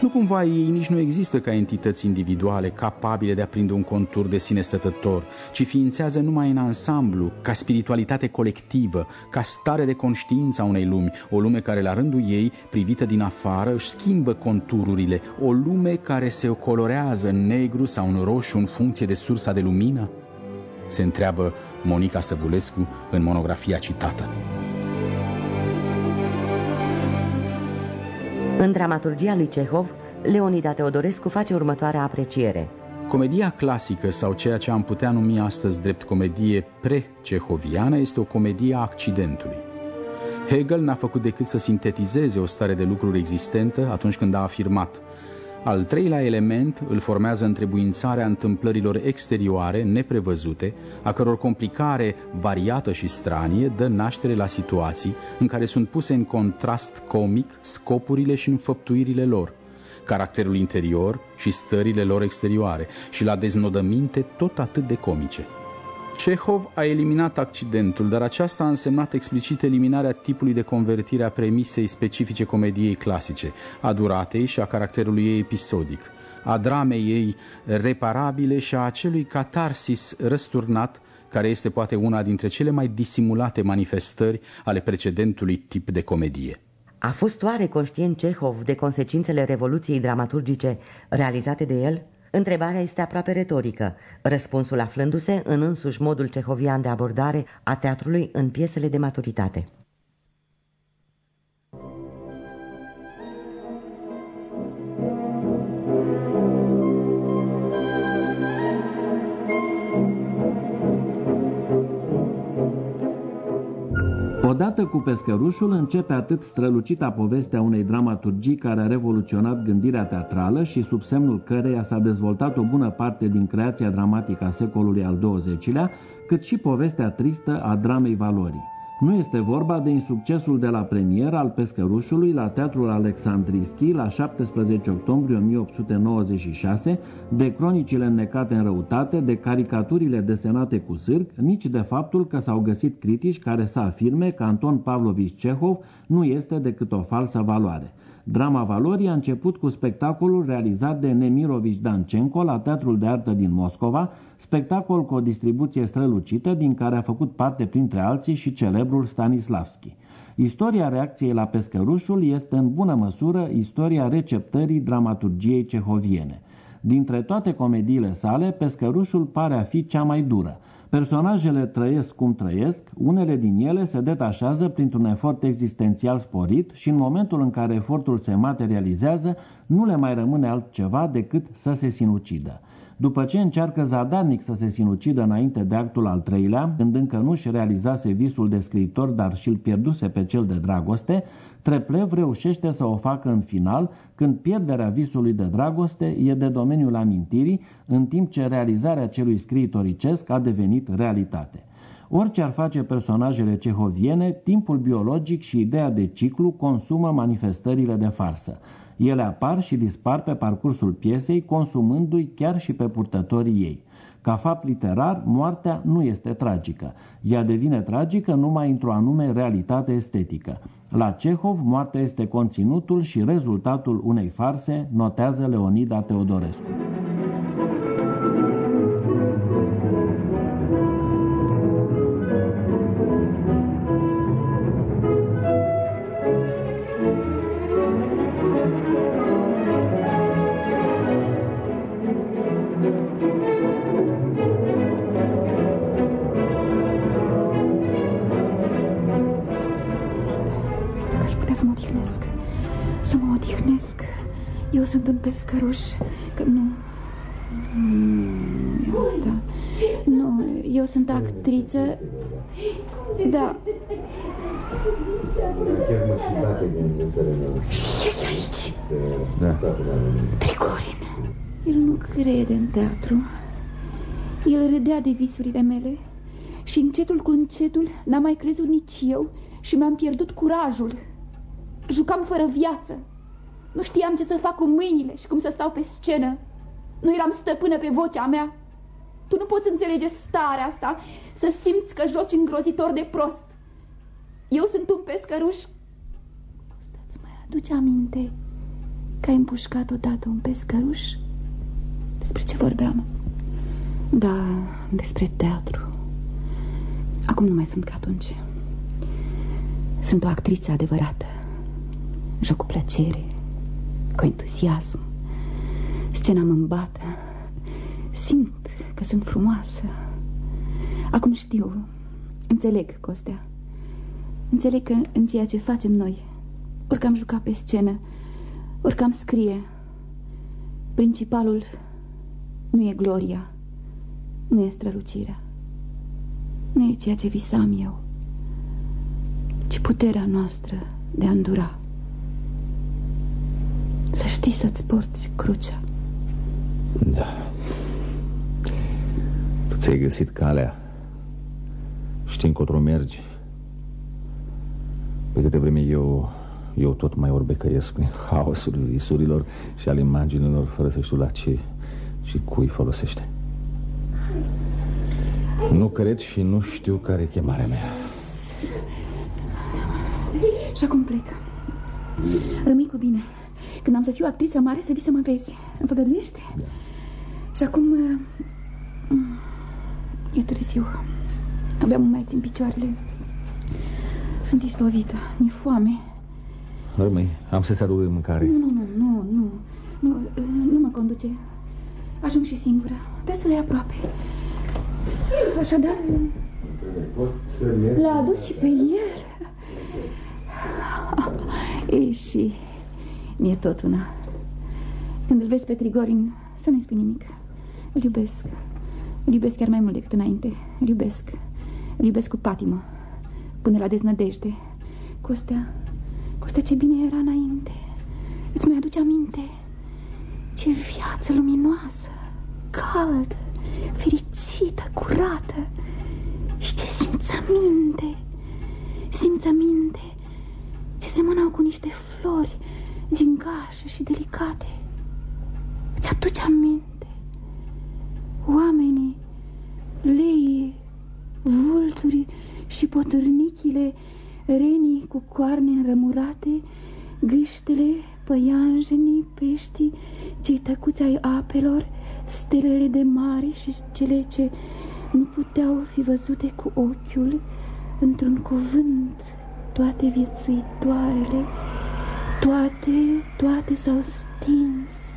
Nu cumva ei nici nu există ca entități individuale capabile de a prinde un contur de sine stătător, ci ființează numai în ansamblu, ca spiritualitate colectivă, ca stare de conștiință a unei lumi, o lume care la rândul ei, privită din afară, își schimbă contururile, o lume care se colorează în negru sau în roșu în funcție de sursa de lumină? Se întreabă Monica Săbulescu în monografia citată. În dramaturgia lui Cehov, Leonida Teodorescu face următoarea apreciere. Comedia clasică sau ceea ce am putea numi astăzi drept comedie pre-cehoviană este o comedie a accidentului. Hegel n-a făcut decât să sintetizeze o stare de lucruri existentă atunci când a afirmat al treilea element îl formează întrebuințarea întâmplărilor exterioare, neprevăzute, a căror complicare variată și stranie dă naștere la situații în care sunt puse în contrast comic scopurile și înfăptuirile lor, caracterul interior și stările lor exterioare și la deznodăminte tot atât de comice. Cehov a eliminat accidentul, dar aceasta a însemnat explicit eliminarea tipului de convertire a premisei specifice comediei clasice, a duratei și a caracterului ei episodic, a dramei ei reparabile și a acelui catarsis răsturnat care este poate una dintre cele mai disimulate manifestări ale precedentului tip de comedie. A fost oare conștient Cehov de consecințele revoluției dramaturgice realizate de el? Întrebarea este aproape retorică, răspunsul aflându-se în însuși modul cehovian de abordare a teatrului în piesele de maturitate. Odată cu pescărușul începe atât strălucita povestea unei dramaturgii care a revoluționat gândirea teatrală și sub semnul căreia s-a dezvoltat o bună parte din creația dramatică a secolului al XX-lea, cât și povestea tristă a dramei valorii. Nu este vorba de insuccesul de la premier al Pescărușului la Teatrul Alexandrischi la 17 octombrie 1896, de cronicile înnecate în răutate, de caricaturile desenate cu sârc, nici de faptul că s-au găsit critici care să afirme că Anton Pavlovich Cehov nu este decât o falsă valoare. Drama Valorii a început cu spectacolul realizat de Nemirovici Dancenco la Teatrul de Artă din Moscova, spectacol cu o distribuție strălucită din care a făcut parte printre alții și celebrul Stanislavski. Istoria reacției la pescărușul este în bună măsură istoria receptării dramaturgiei cehoviene. Dintre toate comediile sale, pescărușul pare a fi cea mai dură. Personajele trăiesc cum trăiesc, unele din ele se detașează printr-un efort existențial sporit și în momentul în care efortul se materializează, nu le mai rămâne altceva decât să se sinucidă. După ce încearcă zadarnic să se sinucidă înainte de actul al treilea, când încă nu-și realizase visul de scriitor, dar și-l pierduse pe cel de dragoste, Treplev reușește să o facă în final, când pierderea visului de dragoste e de domeniul amintirii, în timp ce realizarea celui scriitoricesc a devenit realitate. Orice ar face personajele cehoviene, timpul biologic și ideea de ciclu consumă manifestările de farsă. Ele apar și dispar pe parcursul piesei, consumându-i chiar și pe purtătorii ei. Ca fapt literar, moartea nu este tragică. Ea devine tragică numai într-o anume realitate estetică. La Cehov, moartea este conținutul și rezultatul unei farse, notează Leonida Teodorescu. Sunt un pescăruș, că nu... Nu, asta. Nu, eu sunt actriță. Da. E aici. Da. Tricorin. El nu crede în teatru. El râdea de visurile mele și încetul cu încetul n-am mai crezut nici eu și mi-am pierdut curajul. Jucam fără viață. Nu știam ce să fac cu mâinile și cum să stau pe scenă. Nu eram stăpână pe vocea mea. Tu nu poți înțelege starea asta, să simți că joci îngrozitor de prost. Eu sunt un pescăruș. Asta-ți mai aduce aminte că ai împușcat odată un pescăruș? Despre ce vorbeam? Da, despre teatru. Acum nu mai sunt ca atunci. Sunt o actriță adevărată. Joc cu plăcere cu entuziasm. Scena mă îmbată. Simt că sunt frumoasă. Acum știu, înțeleg, Costea. Înțeleg că în ceea ce facem noi, orică am jucat pe scenă, orică am scrie, principalul nu e gloria, nu e strălucirea, nu e ceea ce visam eu, ci puterea noastră de a îndura. Să știi să-ți porți crucea. Da. Tu ți-ai găsit calea. Știi încotro mergi. Pe câte vreme eu Eu tot mai orbecăiesc prin haosul visurilor Și al imaginilor Fără să știu la ce Și cui folosește. Nu cred și nu știu care e chemarea mea. Și acum plec Rămâi cu bine când am să fiu actriță mare, să vii să mă vezi. Îmi făgăduiește? Da. Și acum... Uh, e târziu. Abia mă mai țin picioarele. Sunt istovită. Mi-e foame. Rămâi, am să-ți aduc mâncare. Nu, nu, nu, nu, nu. Nu, nu mă conduce. Ajung și singură. Destul e aproape. Așadar... L-a adus și pe el. E și mi-e tot una. Când îl vezi pe Trigorin, să nu-i spui nimic. Îl iubesc. Îl iubesc chiar mai mult decât înainte. Îl iubesc. Îl iubesc cu patimă. Până la deznădejde. Costea, Costea, ce bine era înainte. Îți mai aduce aminte? Ce viață luminoasă, caldă, fericită, curată. Și ce simțăminte, simțăminte, ce semănau cu niște flori gingașe și delicate. Îți aduce aminte? Oamenii, leii, vulturi și potârnichile, renii cu coarne înrămurate, gâștele păianjenii, peștii, cei tăcuți ai apelor, stelele de mare și cele ce nu puteau fi văzute cu ochiul, într-un cuvânt, toate viețuitoarele, toate, toate s-au stins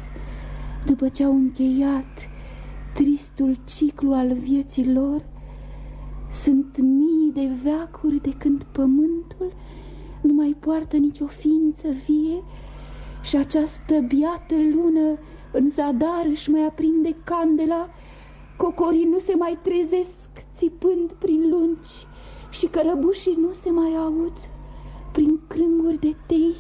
după ce au încheiat tristul ciclu al vieții lor, sunt mii de veacuri de când pământul nu mai poartă nicio ființă vie și această biată lună în zadar își mai aprinde candela, cocorii nu se mai trezesc țipând prin lungi și cărăbușii nu se mai aud prin crânguri de tei.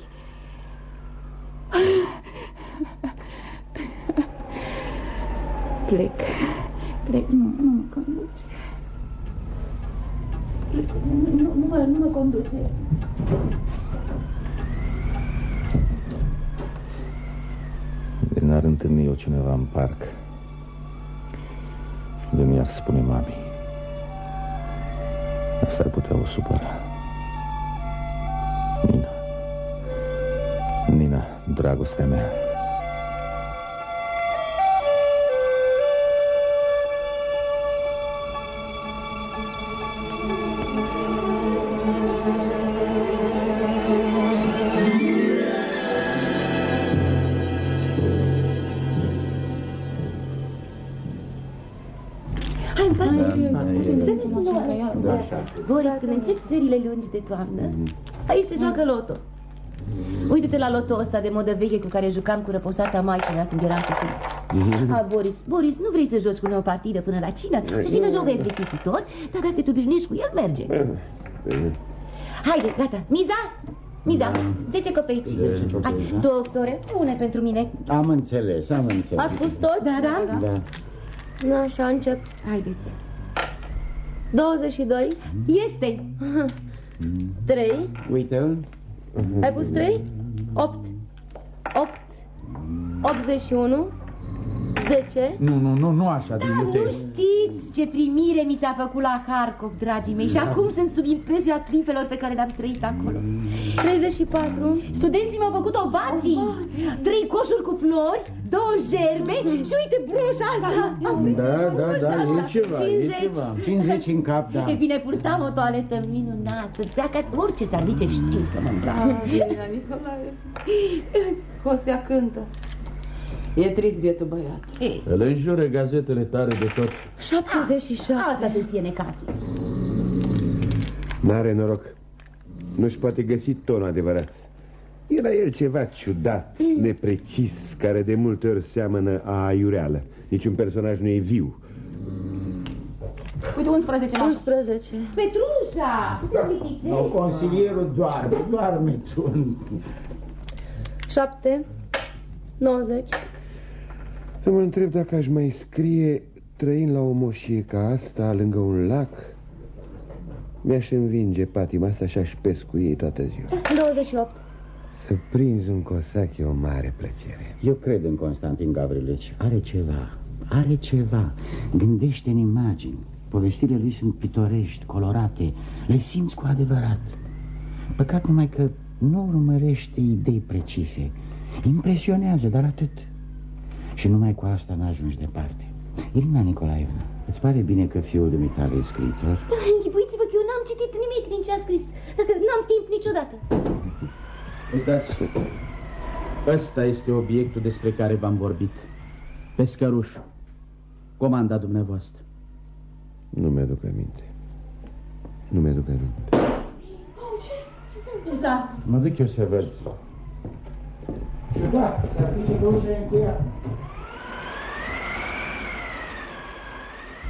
Plec, plec, nu, nu mă conduce. Nu, nu, mă, nu mă conduce. De n-ar întâlni eu cineva în parc și de mi-ar spune mami. Asta ar putea o supăra. Nina. Nina, dragostea mea. Boris, când încep serile lungi de toamnă, aici se joacă loto. Uite-te la loto ăsta de modă veche cu care jucam cu răposata maică mea când eram copil. Ah, Boris, Boris, nu vrei să joci cu noi o partidă până la cină? Să știi că jocul e plictisitor, dar dacă te obișnuiești cu el, merge. Haide, gata, miza? Miza, 10 copeici. Hai, doctore, pune pentru mine. Am înțeles, am înțeles. A spus tot? Da, da? Da. Nu, așa, încep. Haideți. 22. Este. 3. Uite-l. Ai pus 3? 8. 8. 81. 10. Nu, nu, nu, nu așa, din Da, nu știți ce primire mi s-a făcut la Harkov, dragii mei, și Da. acum sunt sub impresia clipelor pe care le-am trăit acolo. 34. Studenții mi-au făcut ovații. Trei coșuri cu flori, două gerbe și uite broșa asta. Am primit Da, da, broșa da, e asta. ceva, e 50. ceva. 50 în cap, da. E bine, purtam o toaletă minunată. Dacă orice s-ar zice, știu să mă îmbrac. Hostea cântă. E trist bietul băiat. Ei, Îl înjură gazetele tare de tot. 77. Asta să fie necazul. N-are noroc. Nu-și poate găsi tonul adevărat. Era el ceva ciudat, neprecis, care de multe ori seamănă a aiureală. Niciun personaj nu e viu. Uite, 11 mașa. 11. Petrușa! No, consilierul doarme, doarme tu. 7. 90. Să mă întreb dacă aș mai scrie trăind la o moșie ca asta, lângă un lac. Mi-aș învinge patima asta și aș pescui ei toată ziua. 28. Să prinzi un cosac e o mare plăcere. Eu cred în Constantin Gavrilici. Are ceva, are ceva. Gândește în imagini. Povestirile lui sunt pitorești, colorate. Le simți cu adevărat. Păcat numai că nu urmărește idei precise. Impresionează, dar atât. Și numai cu asta n-ajungi departe. Irina Nicolaevna, îți pare bine că fiul dumitale e scriitor? Da, închipuiți-vă că eu n-am citit nimic din ce a scris. Dacă n-am timp niciodată. Uitați, ăsta este obiectul despre care v-am vorbit. Pescărușul. Comanda dumneavoastră. Nu mi-aduc aminte. Nu mi-aduc aminte. Da. Mă duc eu să văd. Ciudat, să zice că ușa e încuiată.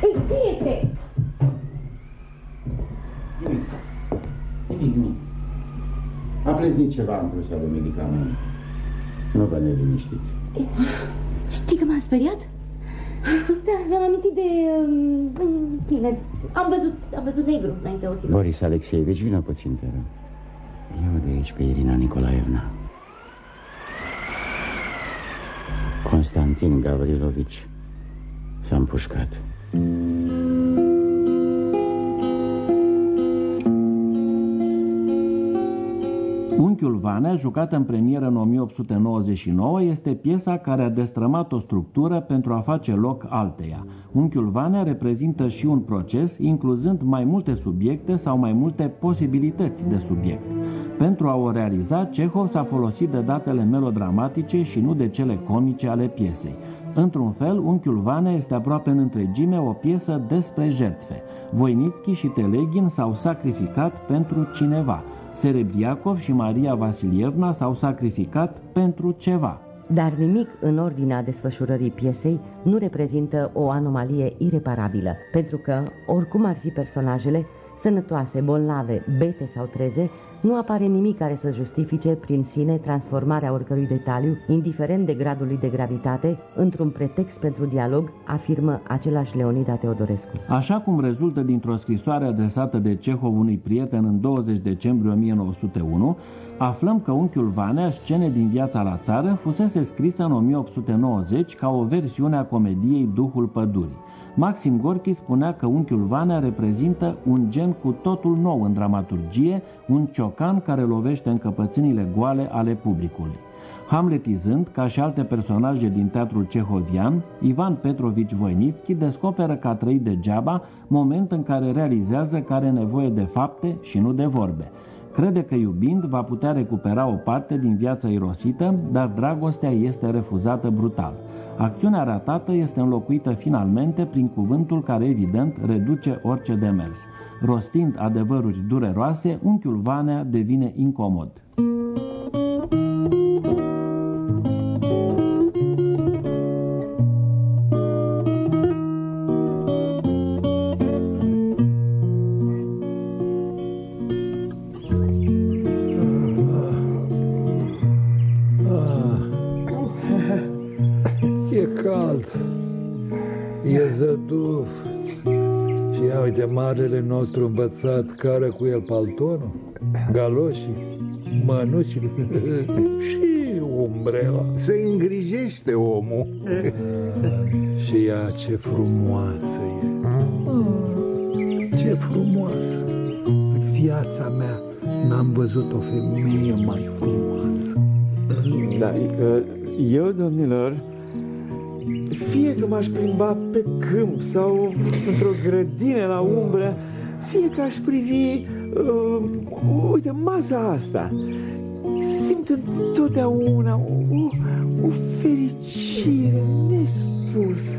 Ei, ce este? Nimic. Nimic, nimic. A pleznit ceva în trusa de medicament. Nu vă neliniștiți. Știi că m-am speriat? Da, mi-am amintit de um, tine. Am văzut, am văzut negru înainte ochilor. Boris Alexeevici, vină puțin, te rog. Ia de aici pe Irina Nicolaevna. Constantin Gavrilovici s-a împușcat. Unchiul Vania Vanea, jucată în premieră în 1899, este piesa care a destrămat o structură pentru a face loc alteia. Unchiul Vanea reprezintă și un proces, incluzând mai multe subiecte sau mai multe posibilități de subiect. Pentru a o realiza, Cehov s-a folosit de datele melodramatice și nu de cele comice ale piesei. Într-un fel, Unchiul Vane este aproape în întregime o piesă despre jertfe. Voinițchi și Teleghin s-au sacrificat pentru cineva. Serebriakov și Maria Vasilievna s-au sacrificat pentru ceva. Dar nimic în ordinea desfășurării piesei nu reprezintă o anomalie ireparabilă, pentru că, oricum ar fi personajele, sănătoase, bolnave, bete sau treze, nu apare nimic care să justifice prin sine transformarea oricărui detaliu, indiferent de gradul lui de gravitate, într-un pretext pentru dialog, afirmă același Leonida Teodorescu. Așa cum rezultă dintr-o scrisoare adresată de Cehov unui prieten în 20 decembrie 1901, aflăm că unchiul Vanea, scene din viața la țară, fusese scrisă în 1890 ca o versiune a comediei Duhul Pădurii. Maxim Gorki spunea că unchiul Vanea reprezintă un gen cu totul nou în dramaturgie, un ciocan care lovește în căpățânile goale ale publicului. Hamletizând, ca și alte personaje din teatrul cehovian, Ivan Petrovici Voinițchi descoperă că a trăit degeaba moment în care realizează că are nevoie de fapte și nu de vorbe. Crede că iubind va putea recupera o parte din viața irosită, dar dragostea este refuzată brutal. Acțiunea ratată este înlocuită finalmente prin cuvântul care evident reduce orice demers. Rostind adevăruri dureroase, unchiul Vanea devine incomod. Marele nostru învățat care cu el paltonul, galoșii, mănucile și umbrela. Se îngrijește omul. și ea ce frumoasă e. Ce frumoasă. În viața mea n-am văzut o femeie mai frumoasă. Da, eu, domnilor, fie că m-aș plimba pe câmp sau într-o grădină la umbră, fie că aș privi, uh, uite, masa asta, simt întotdeauna o, o fericire nespusă.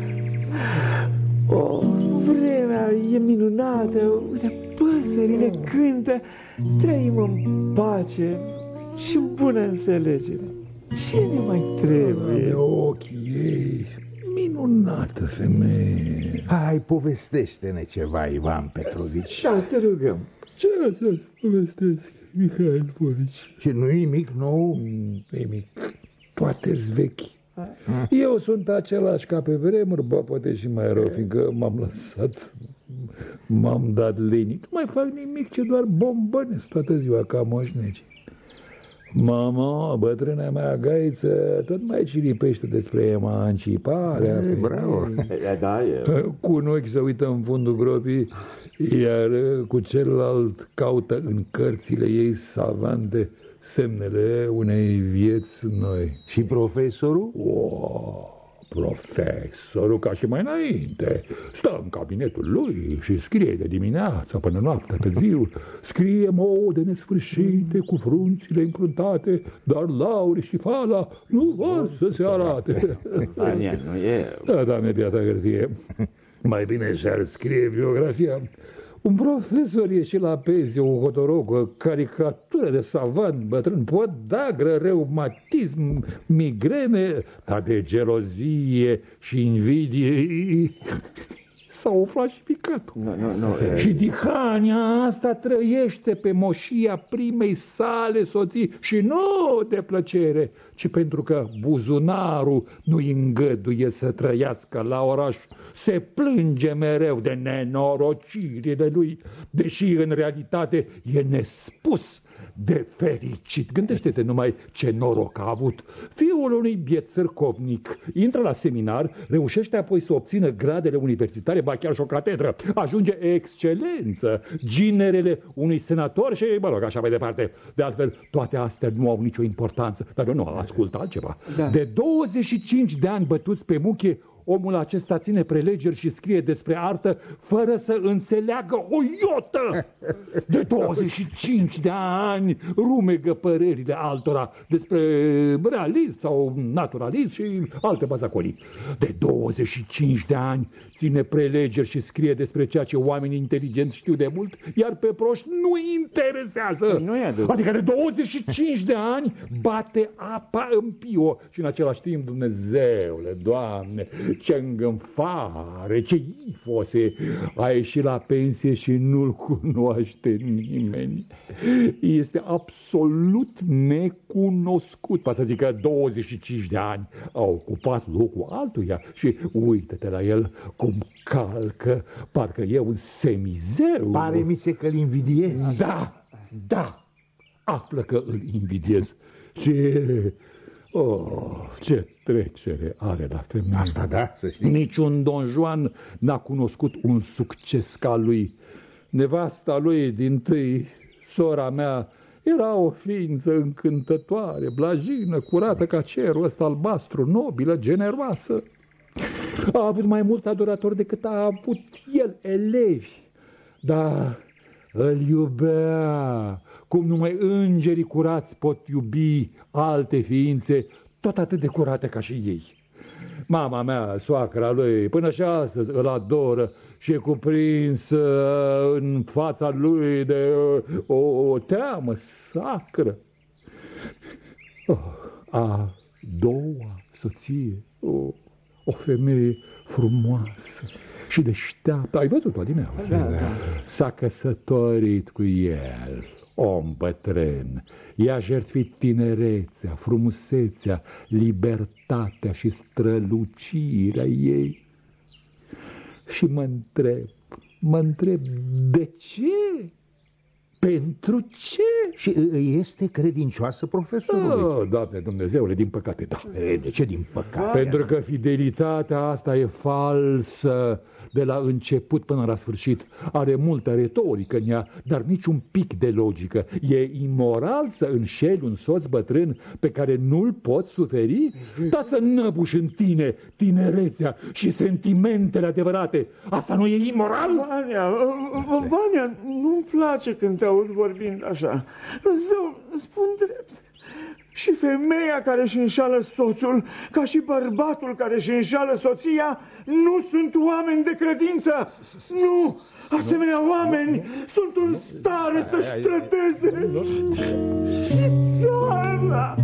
O, vremea e minunată, uite, păsările cântă, trăim în pace și în bună înțelegere. Ce ne mai trebuie? De ochii ei, minunată femeie. Hai, povestește-ne ceva, Ivan Petrovici. Da, te rugăm. Ce să povestesc, Mihail Borici? Și nu nimic nou? Mm, nimic. toate vechi. Eu sunt același ca pe vremuri, bă, poate și mai rău, fiindcă m-am lăsat, m-am dat linic. Nu mai fac nimic, ce doar bombănesc toată ziua ca moșneci. Mama, bătrâna mea gaiță, tot mai ciripește despre emanciparea. E, bravo! Da, e. Cu un ochi să uită în fundul gropii, iar cu celălalt caută în cărțile ei savante semnele unei vieți noi. Și profesorul? Wow profesorul ca și mai înainte. Stă în cabinetul lui și scrie de dimineața până noaptea târziu. Scrie mode nesfârșite cu frunțile încruntate, dar lauri și fala nu vor să se arate. Ania, nu e... Da, da, mediata hârtie. Mai bine și-ar scrie biografia un profesor ieși la pensie, un hotoroc, o caricatură de savant bătrân, podagră, reumatism, migrene, dar de gelozie și invidie s-a umflat și picat. No, no, no, și dihania asta trăiește pe moșia primei sale soții și nu de plăcere, ci pentru că buzunarul nu îngăduie să trăiască la oraș se plânge mereu de nenorocirile lui, deși în realitate e nespus de fericit. Gândește-te numai ce noroc a avut. Fiul unui biet țărcovnic intră la seminar, reușește apoi să obțină gradele universitare, ba chiar și o catedră. Ajunge excelență, ginerele unui senator și, mă rog, așa mai departe. De altfel, toate astea nu au nicio importanță. Dar eu nu, ascult altceva. Da. De 25 de ani bătuți pe muche, Omul acesta ține prelegeri și scrie despre artă fără să înțeleagă o iotă. De 25 de ani rumegă părerile altora despre realist sau naturalist și alte bazacolii. De 25 de ani ține prelegeri și scrie despre ceea ce oamenii inteligenți știu de mult, iar pe proști nu interesează. Nu e adevărat. Adică de 25 de ani bate apa în pio și în același timp, Dumnezeule, Doamne, ce îngânfare, ce ifose, a ieșit la pensie și nu-l cunoaște nimeni. Este absolut necunoscut. Poate să zic că 25 de ani a ocupat locul altuia și uite-te la el cum calcă, parcă e un semizeu. Pare mi se că îl invidiezi. Da, da, află că îl invidiez. Și Oh, ce trecere are la femeie. Asta da, să știi. Niciun Don Juan n-a cunoscut un succes ca lui. Nevasta lui din tâi, sora mea, era o ființă încântătoare, blajină, curată ca cerul ăsta albastru, nobilă, generoasă. A avut mai mulți adoratori decât a avut el elevi, dar îl iubea cum numai îngerii curați pot iubi alte ființe tot atât de curate ca și ei. Mama mea, soacra lui, până și astăzi îl adoră și e cuprins în fața lui de o, o teamă sacră. Oh, a doua soție, oh, o femeie frumoasă și deșteaptă. Ai văzut-o din da, da. S-a căsătorit cu el om bătrân. I-a jertfit tinerețea, frumusețea, libertatea și strălucirea ei. Și mă întreb, mă întreb, de ce? Pentru ce? Și este credincioasă profesorului? Oh, Doamne Dumnezeule, din păcate, da. E, de ce din păcate? Pentru că fidelitatea asta e falsă de la început până la sfârșit. Are multă retorică în ea, dar niciun pic de logică. E imoral să înșeli un soț bătrân pe care nu-l poți suferi? Dar să năbuși în tine tinerețea și sentimentele adevărate. Asta nu e imoral? Vania, Vania, nu-mi place când te aud vorbind așa. Zău, spun drept. Și femeia care își înșală soțul, ca și bărbatul care își înșală soția, nu sunt oameni de credință. Nu! Asemenea oameni sunt în stare să-și trădeze și țara.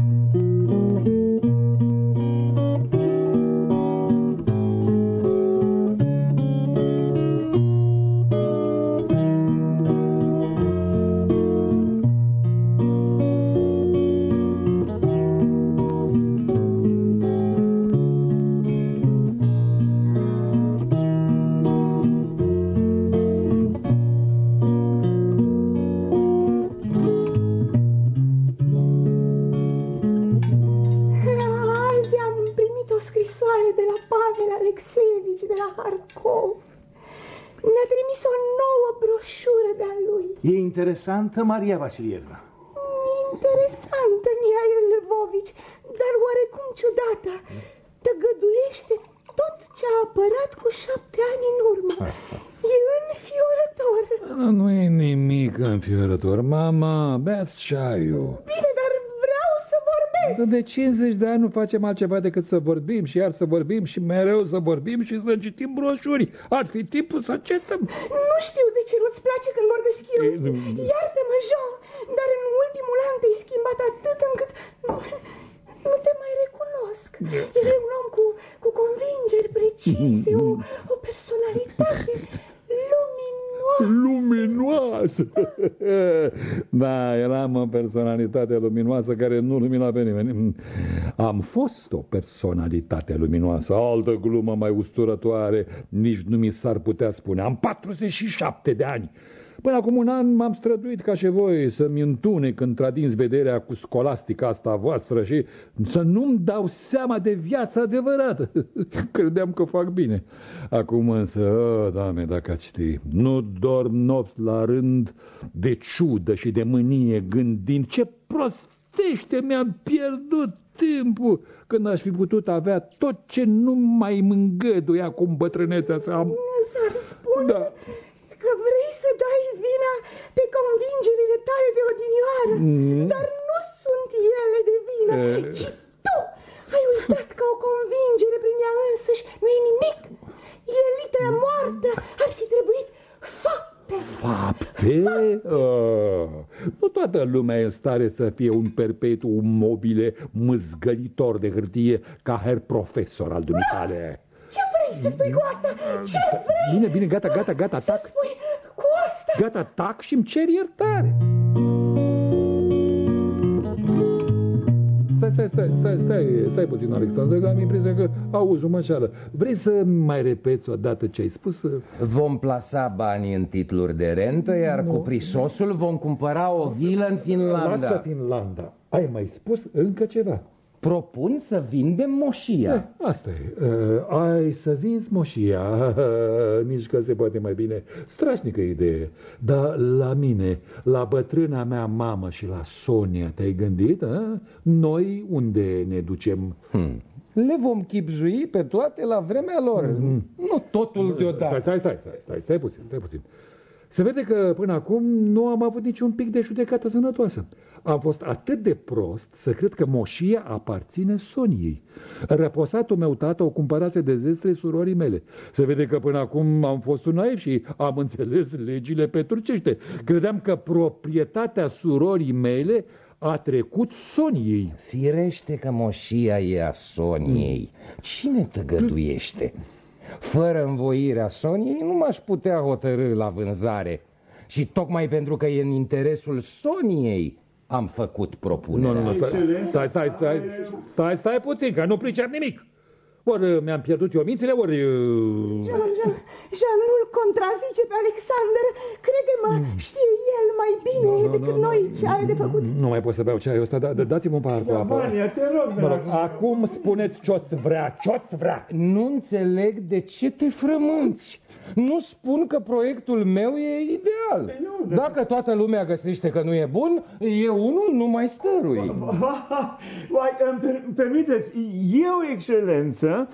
Interesantă, Maria Vasilievna. Interesantă, Mihail Lvovici, dar oarecum ciudată. Tăgăduiește tot ce a apărat cu șapte ani în urmă. E înfiorător. Nu e nimic înfiorător, mama, beați ceaiul. Bine, dar vreau să vorbesc. De 50 de ani nu facem altceva decât să vorbim și iar să vorbim și mereu să vorbim și să citim broșuri. Ar fi timpul să încetăm. Nu știu de ce nu-ți place când vorbesc eu. Iartă-mă, Jean, dar în ultimul an te-ai schimbat atât încât nu, nu te mai recunosc. Erai un om cu, cu convingeri precise, o, o personalitate luminoasă. Luminoasă. luminoasă. da, eram o personalitate luminoasă care nu lumina pe nimeni. Am fost o personalitate luminoasă, altă glumă mai usturătoare, nici nu mi s-ar putea spune. Am 47 de ani. Până acum un an m-am străduit ca și voi să-mi întunec într-adins vederea cu scolastica asta voastră și să nu-mi dau seama de viața adevărată. Credeam că fac bine. Acum însă, o, doamne, dacă ați ști, nu dorm nopți la rând de ciudă și de mânie gândind ce prostește mi-am pierdut timpul când aș fi putut avea tot ce nu mai mângăduia acum bătrânețea să am. S-ar spune da că vrei să dai vina pe convingerile tale de odinioară, mm. dar nu sunt ele de vină, e... ci tu ai uitat că o convingere prin ea însăși nu e nimic. E litera moartă, ar fi trebuit fapte. Fapte? Oh, nu toată lumea e în stare să fie un perpetu mobile mâzgălitor de hârtie ca her profesor al dumitale. Ce vrei să spui cu asta? Ce vrei? Bine, bine, gata, gata, gata, tac. Să spui cu asta? Gata, tac și-mi cer iertare. Stai, stai, stai, stai, stai, stai puțin, Alexandru, că am impresia că auzi o măceală. Vrei să mai repeți o dată ce ai spus? Vom plasa banii în titluri de rentă, iar nu. cu prisosul vom cumpăra o vilă în Finlanda. Lasă Finlanda. Ai mai spus încă ceva propun să vindem moșia. Eh, asta e. Uh, ai să vinzi moșia. Nici că se poate mai bine. Strașnică idee. Dar la mine, la bătrâna mea mamă și la Sonia, te-ai gândit? Uh? Noi unde ne ducem? Hmm. Le vom chipzui pe toate la vremea lor. Mm. Nu totul deodată. Stai, stai, stai, stai, stai puțin, stai puțin. Se vede că până acum nu am avut niciun pic de judecată sănătoasă. Am fost atât de prost să cred că moșia aparține Soniei. Răposatul meu tată o cumpărase de zestre surorii mele. Se vede că până acum am fost un naiv și am înțeles legile peturcește. Credeam că proprietatea surorii mele a trecut Soniei. Firește că moșia e a Soniei. Cine tăgăduiește? Fără învoirea Soniei nu m-aș putea hotărâ la vânzare. Și tocmai pentru că e în interesul Soniei, am făcut propunerea. Nu, nu, nu, stai, stai, stai, stai, stai, stai puțin, că nu pricep nimic. Ori mi-am pierdut eu mințile, ori... Jean, Jean, Jean nu-l contrazice pe Alexander. Crede-mă, mm. știe el mai bine no, no, decât no, noi ce are de făcut. Nu mai pot să beau ceaiul ăsta, da, dați-mi un pahar cu apă. Vania, te rog, mă rog, Acum spuneți ce-ți vrea, ce-ți vrea. Nu înțeleg de ce te frămânți. Nu spun că proiectul meu e ideal. Păi nu, Dacă toată lumea găsește că nu e bun, eu unul nu mai stărui. Vai, îmi permiteți, eu, excelență,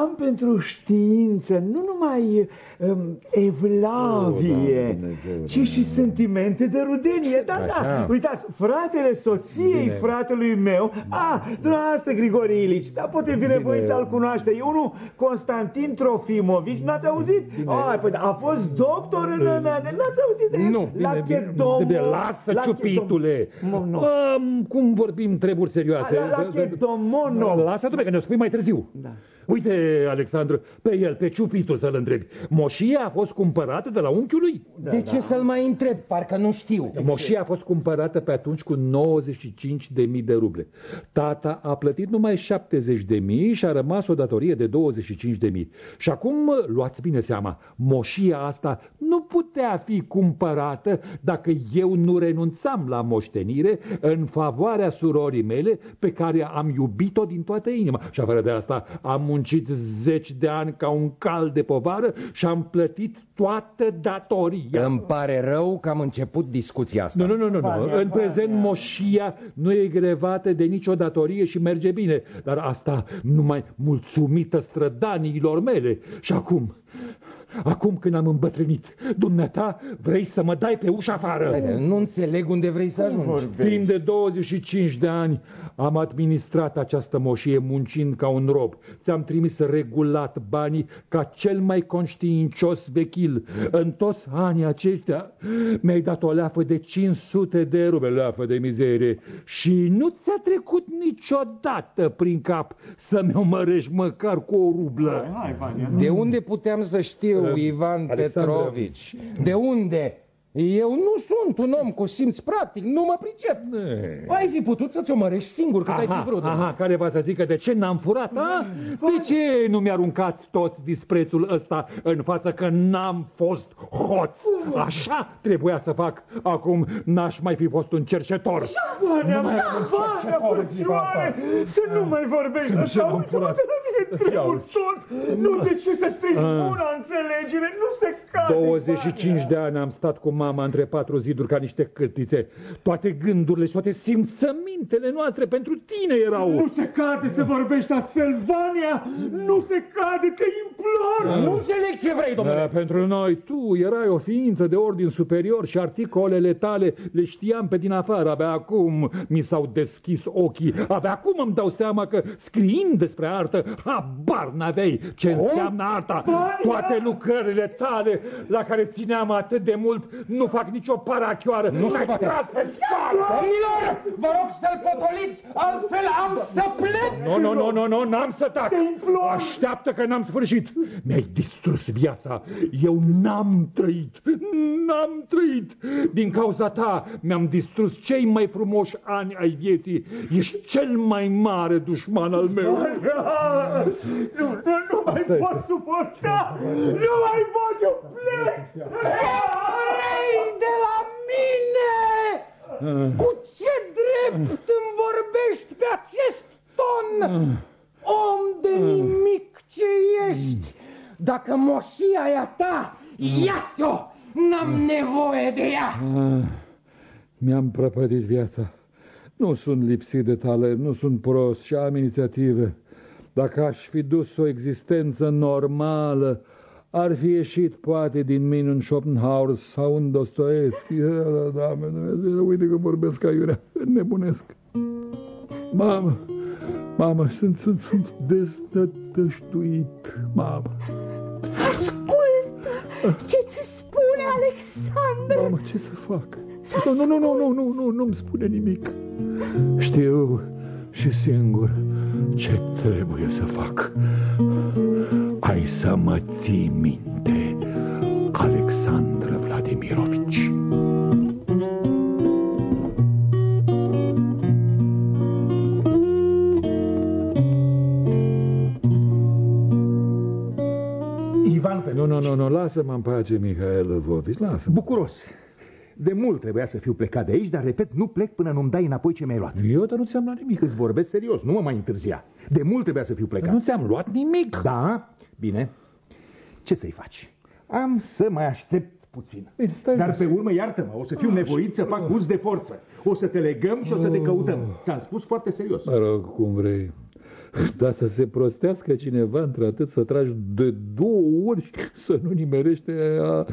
am pentru știință nu numai um, evlavie, oh, ci și sentimente de rudenie. Da, da, Așa. da, uitați, fratele soției Bine. fratelui meu, a, dumneavoastră Grigori Ilici, dar poate binevoiți al cunoaște, e unul Constantin Trofimovici, n-ați auzit? A, păi, a fost doctor în... în n-ați auzit de el? Nu, la bine, bine, bine, lasă la ciupitule. Um, cum vorbim treburi serioase? La, la Chedomono. Lasă-te, că ne spui mai târziu. Da. Uite, Alexandru, pe el, pe ciupitul să-l întrebi. Moșia a fost cumpărată de la unchiul lui? Da, de ce da. să-l mai întreb? Parcă nu știu. Moșia a fost cumpărată pe atunci cu 95 de mii de ruble. Tata a plătit numai 70 de mii și a rămas o datorie de 25 de mii. Și acum, luați bine seama, moșia asta nu putea fi cumpărată dacă eu nu renunțam la moștenire în favoarea surorii mele pe care am iubit-o din toată inima. Și afară de asta am muncit zeci de ani ca un cal de povară și am plătit toată datoria. Îmi pare rău că am început discuția asta. Nu, nu, nu, nu. În prezent moșia nu e grevată de nicio datorie și merge bine, dar asta numai mulțumită strădaniilor mele. Și acum, Acum când am îmbătrânit, dumneata vrei să mă dai pe ușa afară. Nu înțeleg unde vrei să ajungi. Timp de 25 de ani am administrat această moșie muncind ca un rob. Ți-am trimis regulat banii ca cel mai conștiincios vechil. În toți anii aceștia mi-ai dat o leafă de 500 de ruble, leafă de mizerie. Și nu ți-a trecut niciodată prin cap să mi-o mărești măcar cu o rublă. De unde puteam să știu, Ivan Petrovici? De unde? Eu nu sunt un om cu simț practic, nu mă pricep. Ne. Ai fi putut să-ți o mărești singur cât aha, ai fi vrut. Aha, care va să zică de ce n-am furat, a? De ce nu mi-aruncați toți disprețul ăsta în față că n-am fost hoț? Așa trebuia să fac. Acum n-aș mai fi fost un cercetor. Vania, Nu mai am un Vania, cercetor, frățioare, să nu mai vorbești Ce așa, am uite-mă furat? de la mine trebuie tot. Nu, de ce să strici Ah. buna înțelegere? Nu se cade, 25 de ani am stat cu mama între patru ziduri ca niște cârtițe. Toate gândurile și toate simțămintele noastre pentru tine erau. Nu se cade să vorbești astfel, Vania! Nu se cade, te implor! Da. Nu înțeleg ce vrei, domnule. Da, pentru noi, tu erai o ființă de ordin superior și articolele tale le știam pe din afară. Abia acum mi s-au deschis ochii. Abia acum îmi dau seama că scriind despre artă, habar n-aveai ce înseamnă arta. Toate lucrările tale la care țineam atât de mult nu fac nicio parachioară. Nu se Mi-ai poate. tras pe scară. Domnilor, vă rog să-l potoliți, altfel am să plec. Nu, nu, nu, nu, nu, n-am să tac. Așteaptă că n-am sfârșit. Mi-ai distrus viața. Eu n-am trăit. N-am trăit. Din cauza ta mi-am distrus cei mai frumoși ani ai vieții. Ești cel mai mare dușman al meu. Nu, nu, nu mai Asta pot este. suporta! Nu mai pot, eu plec! Vrei de la mine? Cu ce drept îmi vorbești pe acest ton? Om de nimic ce ești! Dacă moșia e a ta, ia-ți-o! N-am nevoie de ea! Ah, Mi-am prăpădit viața. Nu sunt lipsit de talent, nu sunt prost și am inițiative. Dacă aș fi dus o existență normală, ar fi ieșit poate din mine un Schopenhauer sau un Dostoevski. Da, Doamne Dumnezeu, uite că vorbesc aiurea, nebunesc. Mamă, mamă, sunt, sunt, sunt destătăștuit, mamă. Ascultă ce ți spune Alexandru. Mamă, ce să fac? Nu, nu, nu, nu, nu, nu, nu, nu-mi spune nimic. Știu și singur ce trebuie să fac. Ai să mă ții minte, Alexandru Vladimirovici. Nu, nu, nu, nu, lasă-mă în pace, Mihail Lvovici, lasă Bucuros. De mult trebuia să fiu plecat de aici, dar, repet, nu plec până nu-mi dai înapoi ce mi-ai luat. Eu, dar nu ți-am luat nimic. Îți vorbesc serios, nu mă mai întârzia. De mult trebuia să fiu plecat. Nu ți-am luat nimic. Da, bine. Ce să-i faci? Am să mai aștept puțin. Bine, stai Dar jos. pe urmă, iartă-mă, o să fiu nevoit să fac uz de forță. O să te legăm și o să te căutăm. Ți-am spus foarte serios. Mă rog, cum vrei. Dar să se prostească cineva într-atât să tragi de două ori să nu nimerește, a,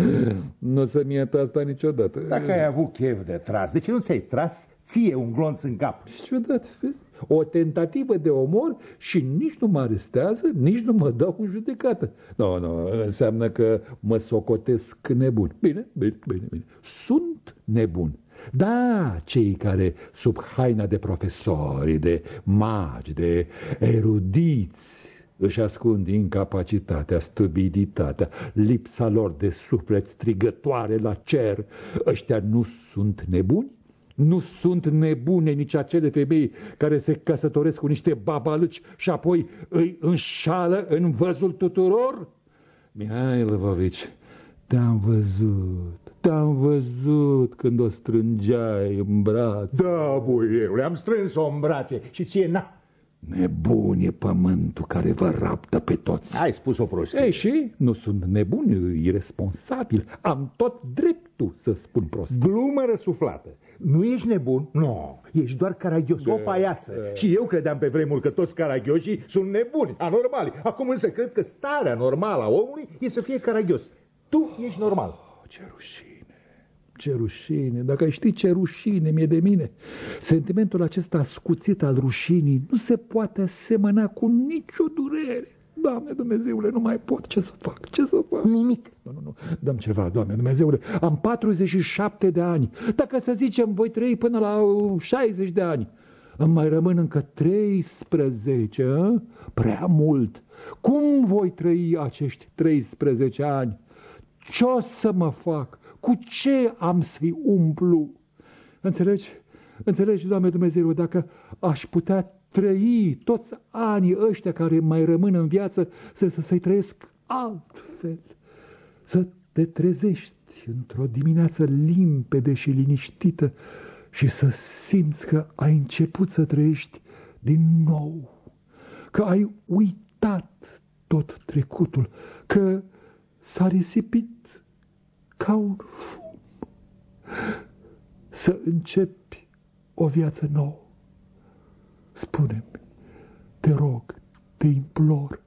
nu o să-mi iert asta niciodată. Dacă ai avut chef de tras, de ce nu ți-ai tras ție un glonț în cap? Ciudat, vezi? O tentativă de omor și nici nu mă arestează, nici nu mă dau în judecată. Nu, nu, înseamnă că mă socotesc nebun. Bine, bine, bine, bine. Sunt nebun. Da, cei care sub haina de profesori, de magi, de erudiți, își ascund incapacitatea, stupiditatea, lipsa lor de suflet strigătoare la cer. Ăștia nu sunt nebuni? Nu sunt nebune nici acele femei care se căsătoresc cu niște babalâci și apoi îi înșală în văzul tuturor? Mihai Lăvovici, te-am văzut, te-am văzut când o strângeai în brațe. Da, boieule, am strâns-o în brațe și ție na. Nebun e pământul care vă raptă pe toți. Ai spus o prostie. Ei, și nu sunt nebun, irresponsabil. Am tot dreptul să spun prost. Glumă răsuflată. Nu ești nebun? Nu, no, ești doar caragios, o paiață. Și eu credeam pe vremuri că toți caragioșii sunt nebuni, anormali. Acum însă cred că starea normală a omului e să fie caragios. Tu ești normal. Ce rușine, ce rușine, dacă ai ști ce rușine mi-e de mine. Sentimentul acesta ascuțit al rușinii nu se poate asemăna cu nicio durere. Doamne Dumnezeule, nu mai pot, ce să fac, ce să fac? Nimic. Nu, nu, nu, dăm ceva, Doamne Dumnezeule, am 47 de ani, dacă să zicem voi trăi până la uh, 60 de ani, îmi mai rămân încă 13, a? prea mult. Cum voi trăi acești 13 ani? Ce o să mă fac? Cu ce am să-i umplu? Înțelegi? Înțelegi, Doamne Dumnezeu, dacă aș putea trăi toți anii ăștia care mai rămân în viață, să, să, să-i trăiesc altfel, să te trezești într-o dimineață limpede și liniștită și să simți că ai început să trăiești din nou, că ai uitat tot trecutul, că s-a risipit ca un fum. Să începi o viață nouă. Spune-mi, te rog, te implor,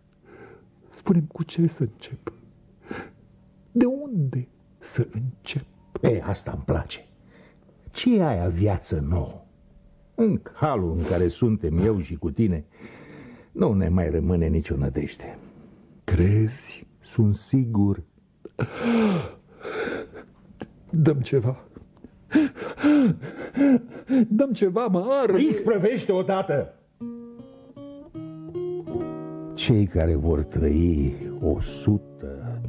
spune-mi cu ce să încep. De unde să încep? E, asta îmi place. Ce e aia viață nouă? În halul în care suntem eu și cu tine, nu ne mai rămâne nicio nădejde. Crezi? Sunt sigur. Dăm ceva. Dăm ceva, mă ar... Isprăvește odată! Cei care vor trăi o sută,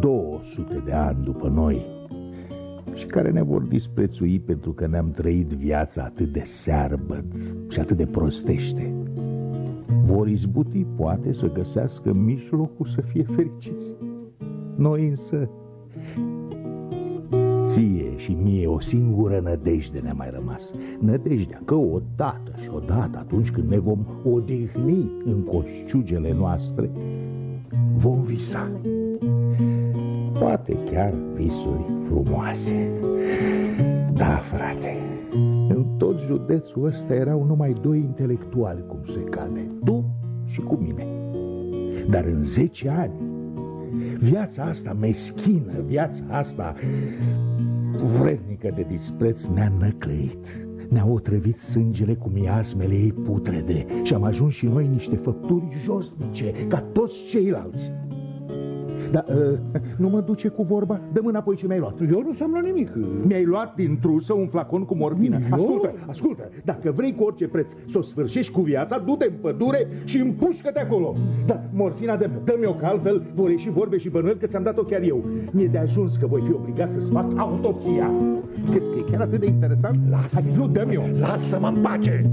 două sute de ani după noi și care ne vor disprețui pentru că ne-am trăit viața atât de searbă și atât de prostește, vor izbuti poate să găsească mijlocul să fie fericiți. Noi însă Ție și mie o singură nădejde ne-a mai rămas. Nădejdea că odată și odată atunci când ne vom odihni în coșciugele noastre Vom visa. Poate chiar visuri frumoase. Da, frate În tot județul ăsta erau numai doi intelectuali cum se cade Tu și cu mine. Dar în zece ani Viața asta meschină, viața asta vrednică de dispreț ne-a năclăit Ne-a otrăvit sângele cu miasmele ei putrede Și am ajuns și noi niște făpturi josnice Ca toți ceilalți dar uh, nu mă duce cu vorba? Dă-mi înapoi ce mi-ai luat. Eu nu ți-am luat nimic. Mi-ai luat din trusă un flacon cu morfină. Eu? Ascultă, ascultă. Dacă vrei cu orice preț să o sfârșești cu viața Du-te în pădure și împușcă-te acolo. Da, morfina dă Dă-mi-o că altfel vor ieși vorbe și bănuiel că ți-am dat-o chiar eu. Mi-e de ajuns că voi fi obligat să-ți fac autopsia. Crezi că e chiar atât de interesant? Lasă, nu, dă-mi-o. Lasă-mă în pace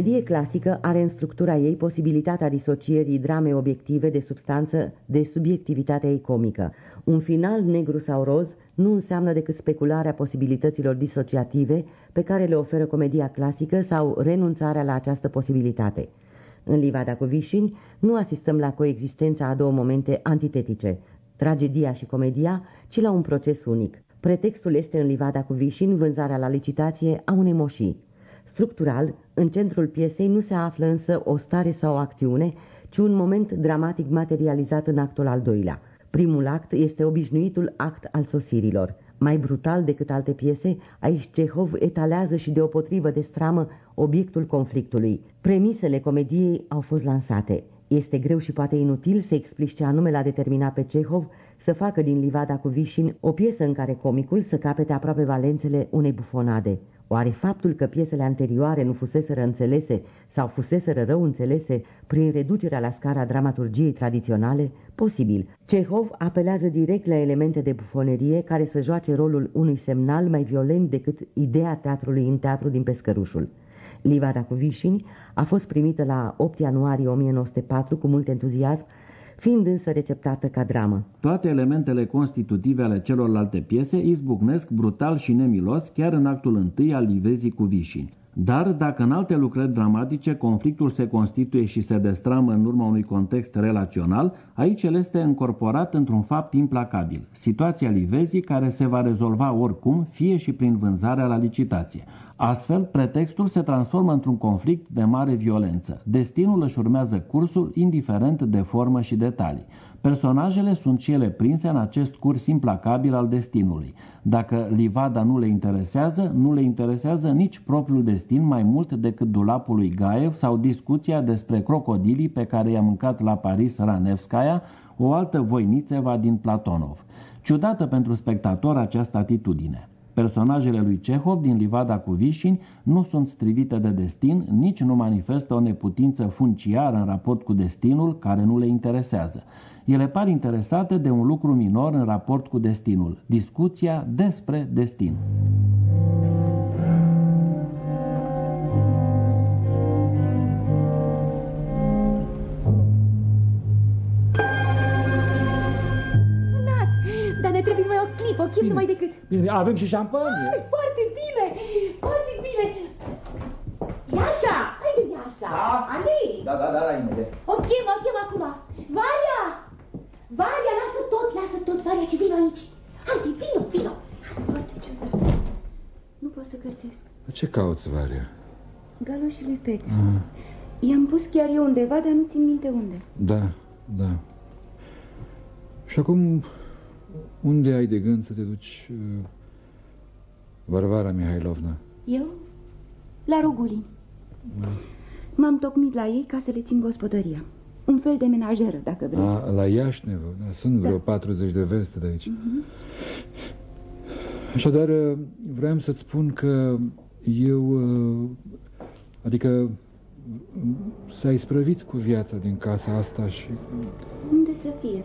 comedie clasică are în structura ei posibilitatea disocierii dramei obiective de substanță de subiectivitatea ei comică. Un final negru sau roz nu înseamnă decât specularea posibilităților disociative pe care le oferă comedia clasică sau renunțarea la această posibilitate. În Livada cu Vișini nu asistăm la coexistența a două momente antitetice, tragedia și comedia, ci la un proces unic. Pretextul este în Livada cu Vișini vânzarea la licitație a unei moșii. Structural, în centrul piesei nu se află însă o stare sau o acțiune, ci un moment dramatic materializat în actul al doilea. Primul act este obișnuitul act al sosirilor. Mai brutal decât alte piese, aici Cehov etalează și deopotrivă de stramă obiectul conflictului. Premisele comediei au fost lansate. Este greu și poate inutil să explici ce anume l-a determinat pe Cehov să facă din Livada cu Vișin o piesă în care comicul să capete aproape valențele unei bufonade. Oare faptul că piesele anterioare nu fuseseră înțelese sau fuseseră rău înțelese prin reducerea la scara dramaturgiei tradiționale? Posibil. Cehov apelează direct la elemente de bufonerie care să joace rolul unui semnal mai violent decât ideea teatrului în teatru din Pescărușul. Livada cu Vișini a fost primită la 8 ianuarie 1904 cu mult entuziasm fiind însă receptată ca dramă. Toate elementele constitutive ale celorlalte piese izbucnesc brutal și nemilos chiar în actul întâi al livezii cu vișini. Dar dacă în alte lucrări dramatice conflictul se constituie și se destramă în urma unui context relațional, aici el este încorporat într-un fapt implacabil, situația livezii care se va rezolva oricum, fie și prin vânzarea la licitație. Astfel, pretextul se transformă într-un conflict de mare violență. Destinul își urmează cursul indiferent de formă și detalii. Personajele sunt cele prinse în acest curs implacabil al destinului. Dacă livada nu le interesează, nu le interesează nici propriul destin mai mult decât dulapul lui Gaev sau discuția despre crocodilii pe care i-a mâncat la Paris Ranevskaya, o altă voinițeva din Platonov. Ciudată pentru spectator această atitudine. Personajele lui Cehov din Livada cu Vișini nu sunt strivite de destin, nici nu manifestă o neputință funciară în raport cu destinul care nu le interesează. Ele par interesate de un lucru minor în raport cu destinul, discuția despre destin. O chip numai decât. Bine, avem și șampanie. Ai, foarte bine, foarte bine. Iașa, haide Iașa. Da. Ali. Da, da, da, da, imediat. O chem, o chem acum. Varia, Varia, lasă tot, lasă tot, Varia și vino aici. Haide, vino, vino. Foarte ciudat. Nu pot să găsesc. Ce cauți, Varia? Galoșii lui Petre. Mm. I-am pus chiar eu undeva, dar nu țin minte unde. Da, da. Și acum unde ai de gând să te duci, uh, Varvara Mihailovna? Eu? La Rogulin. Da. M-am tocmit la ei ca să le țin gospodăria. Un fel de menajeră, dacă vrei. A, la Iașnevo, da, sunt vreo da. 40 de veste de aici. Mm -hmm. Așadar, uh, vreau să-ți spun că eu, uh, adică s-a isprăvit cu viața din casa asta și... Unde să fie?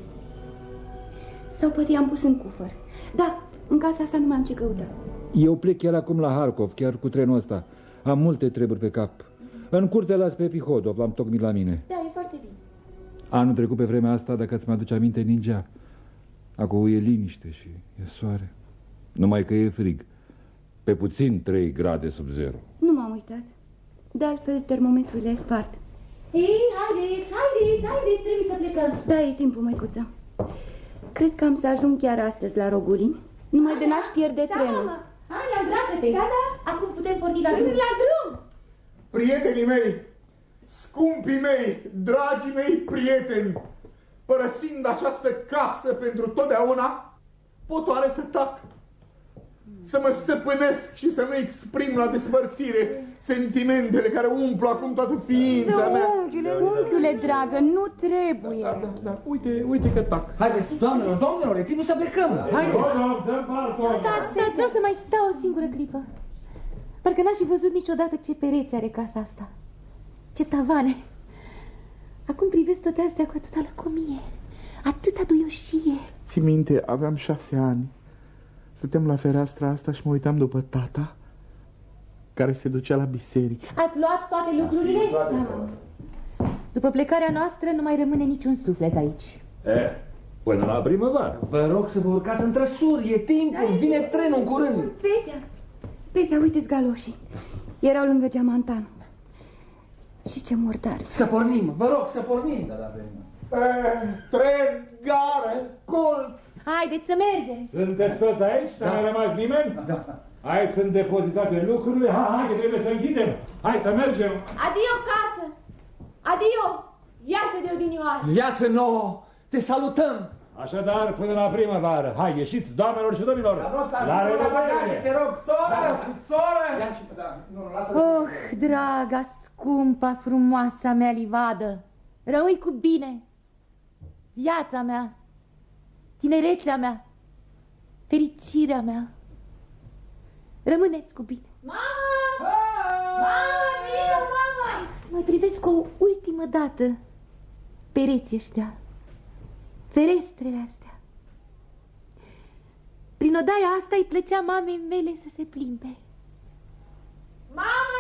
Sau poate i-am pus în cufăr. Da, în casa asta nu mai am ce căuta. Eu plec chiar acum la Harkov, chiar cu trenul ăsta. Am multe treburi pe cap. În curte las pe Pihodov, l-am tocmit la mine. Da, e foarte bine. Anul trecut pe vremea asta, dacă îți mai aduce aminte, ningea. Acum e liniște și e soare. Numai că e frig. Pe puțin 3 grade sub zero. Nu m-am uitat. De altfel, termometrul e spart. Ei, haideți, haideți, haideți, trebuie să plecăm. Da, e timpul, măicuță. Cred că am să ajung chiar astăzi la Rogulin. Numai de n-aș pierde da, trenul. Mama. Hai, îmbracă-te. Da, da. Acum putem porni la drum. La drum! Prietenii mei, scumpii mei, dragii mei prieteni, părăsind această casă pentru totdeauna, pot oare să tac? Să mă stăpânesc și să nu exprim la despărțire sentimentele care umplu acum toată ființa da, mea. Unchiule, unchiule dragă, nu trebuie. Da, da, da, uite, uite că tac. Haideți, doamnelor, doamnelor, e timpul să plecăm. Haideți. Stați, stați, vreau să mai stau o singură clipă. Parcă n-aș fi văzut niciodată ce pereți are casa asta. Ce tavane. Acum privesc toate astea cu atâta lăcomie. Atâta duioșie. Ți minte, aveam șase ani. Stăteam la fereastra asta și mă uitam după tata care se ducea la biserică. Ați luat toate lucrurile? Da. După plecarea noastră nu mai rămâne niciun suflet aici. E, până la primăvară. Vă rog să vă urcați în trăsuri, e timpul, da, vine trenul în curând. Petea, Petea, uite-ți galoșii. Erau lângă geamantan. Și ce murdari. Să pornim, vă rog, să pornim. Da, da, tren, gară, colț. Haideți să mergem. Sunteți toți aici? Da. N-a mai rămas nimeni? Da. Aici sunt depozitate lucrurile. Hai, hai, că trebuie să închidem. Hai să mergem. Adio, casă. Adio. Viață de odinioară. Viață nouă. Te salutăm. Așadar, până la primăvară. Hai, ieșiți, doamnelor și domnilor. La revedere. Te rog, soră, soră. Oh, draga, scumpa, frumoasa mea livadă. Rămâi cu bine. Viața mea tinerețea mea, fericirea mea. Rămâneți cu bine. Mama! Mama, vino, mama! Să mai privesc o ultimă dată pereții ăștia, ferestrele astea. Prin odaia asta îi plăcea mamei mele să se plimbe. Mama!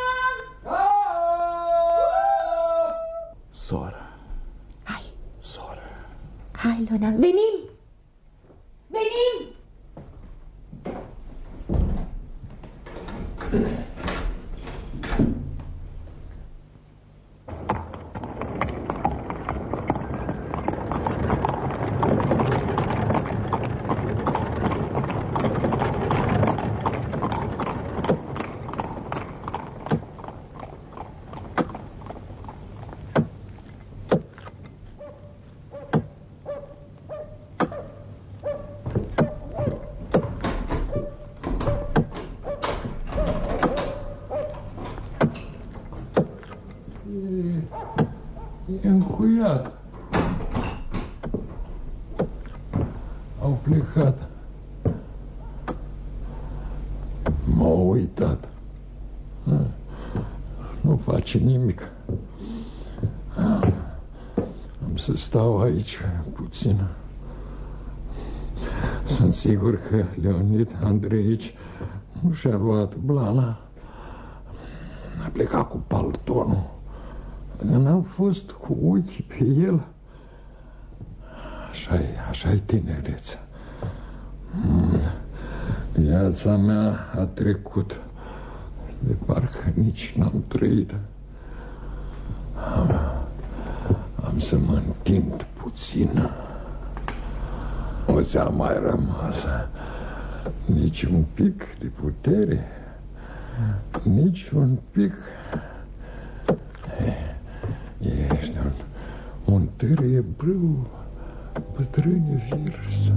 Sora. Hai. Sora. Hai, Luna, venim! Venim! Puțin. Sunt sigur că Leonid Andreici nu și-a luat blana. A plecat cu paltonul. N-am fost cu ochii pe el. Așa-i, așa-i tinerețea. Hmm. Viața mea a trecut de parcă nici n-am trăit. Am, am să mă întind puțin. Nu ți-a mai rămas nici un pic de putere, nici un pic. Ești un, un târie brâu, bătrâne virs.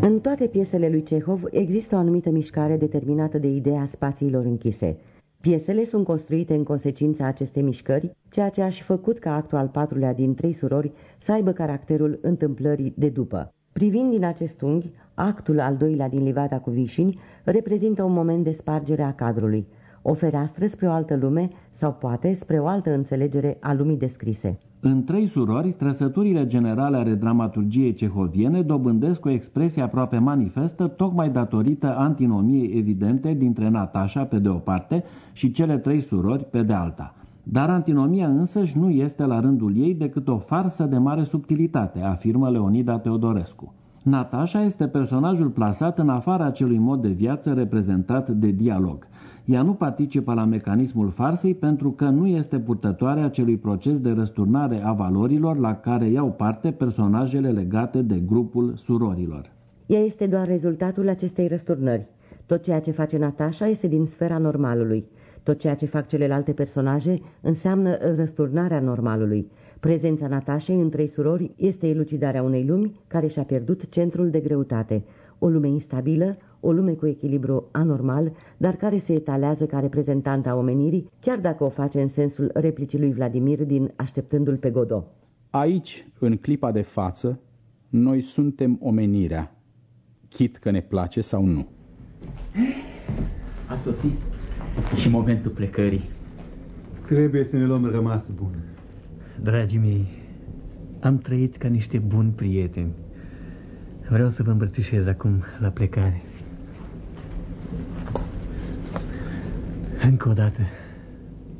În toate piesele lui Cehov există o anumită mișcare determinată de ideea spațiilor închise. Piesele sunt construite în consecința acestei mișcări, ceea ce aș și făcut ca actul al patrulea din Trei surori să aibă caracterul întâmplării de după. Privind din acest unghi, actul al doilea din Livada cu Vișini reprezintă un moment de spargere a cadrului, o fereastră spre o altă lume sau poate spre o altă înțelegere a lumii descrise. În trei surori, trăsăturile generale ale dramaturgiei cehoviene dobândesc o expresie aproape manifestă, tocmai datorită antinomiei evidente dintre Natasha pe de o parte și cele trei surori pe de alta. Dar antinomia însăși nu este la rândul ei decât o farsă de mare subtilitate, afirmă Leonida Teodorescu. Natasha este personajul plasat în afara acelui mod de viață reprezentat de dialog. Ea nu participă la mecanismul farsei pentru că nu este purtătoare acelui proces de răsturnare a valorilor la care iau parte personajele legate de grupul surorilor. Ea este doar rezultatul acestei răsturnări. Tot ceea ce face Natasha este din sfera normalului. Tot ceea ce fac celelalte personaje înseamnă răsturnarea normalului. Prezența Natașei în trei surori este elucidarea unei lumi care și-a pierdut centrul de greutate. O lume instabilă, o lume cu echilibru anormal, dar care se etalează ca reprezentant a omenirii, chiar dacă o face în sensul replicii lui Vladimir din Așteptându-l pe Godot. Aici, în clipa de față, noi suntem omenirea, chit că ne place sau nu. A sosit și momentul plecării. Trebuie să ne luăm rămas bun. Dragii mei, am trăit ca niște buni prieteni. Vreau să vă îmbrățișez acum la plecare. Încă o dată,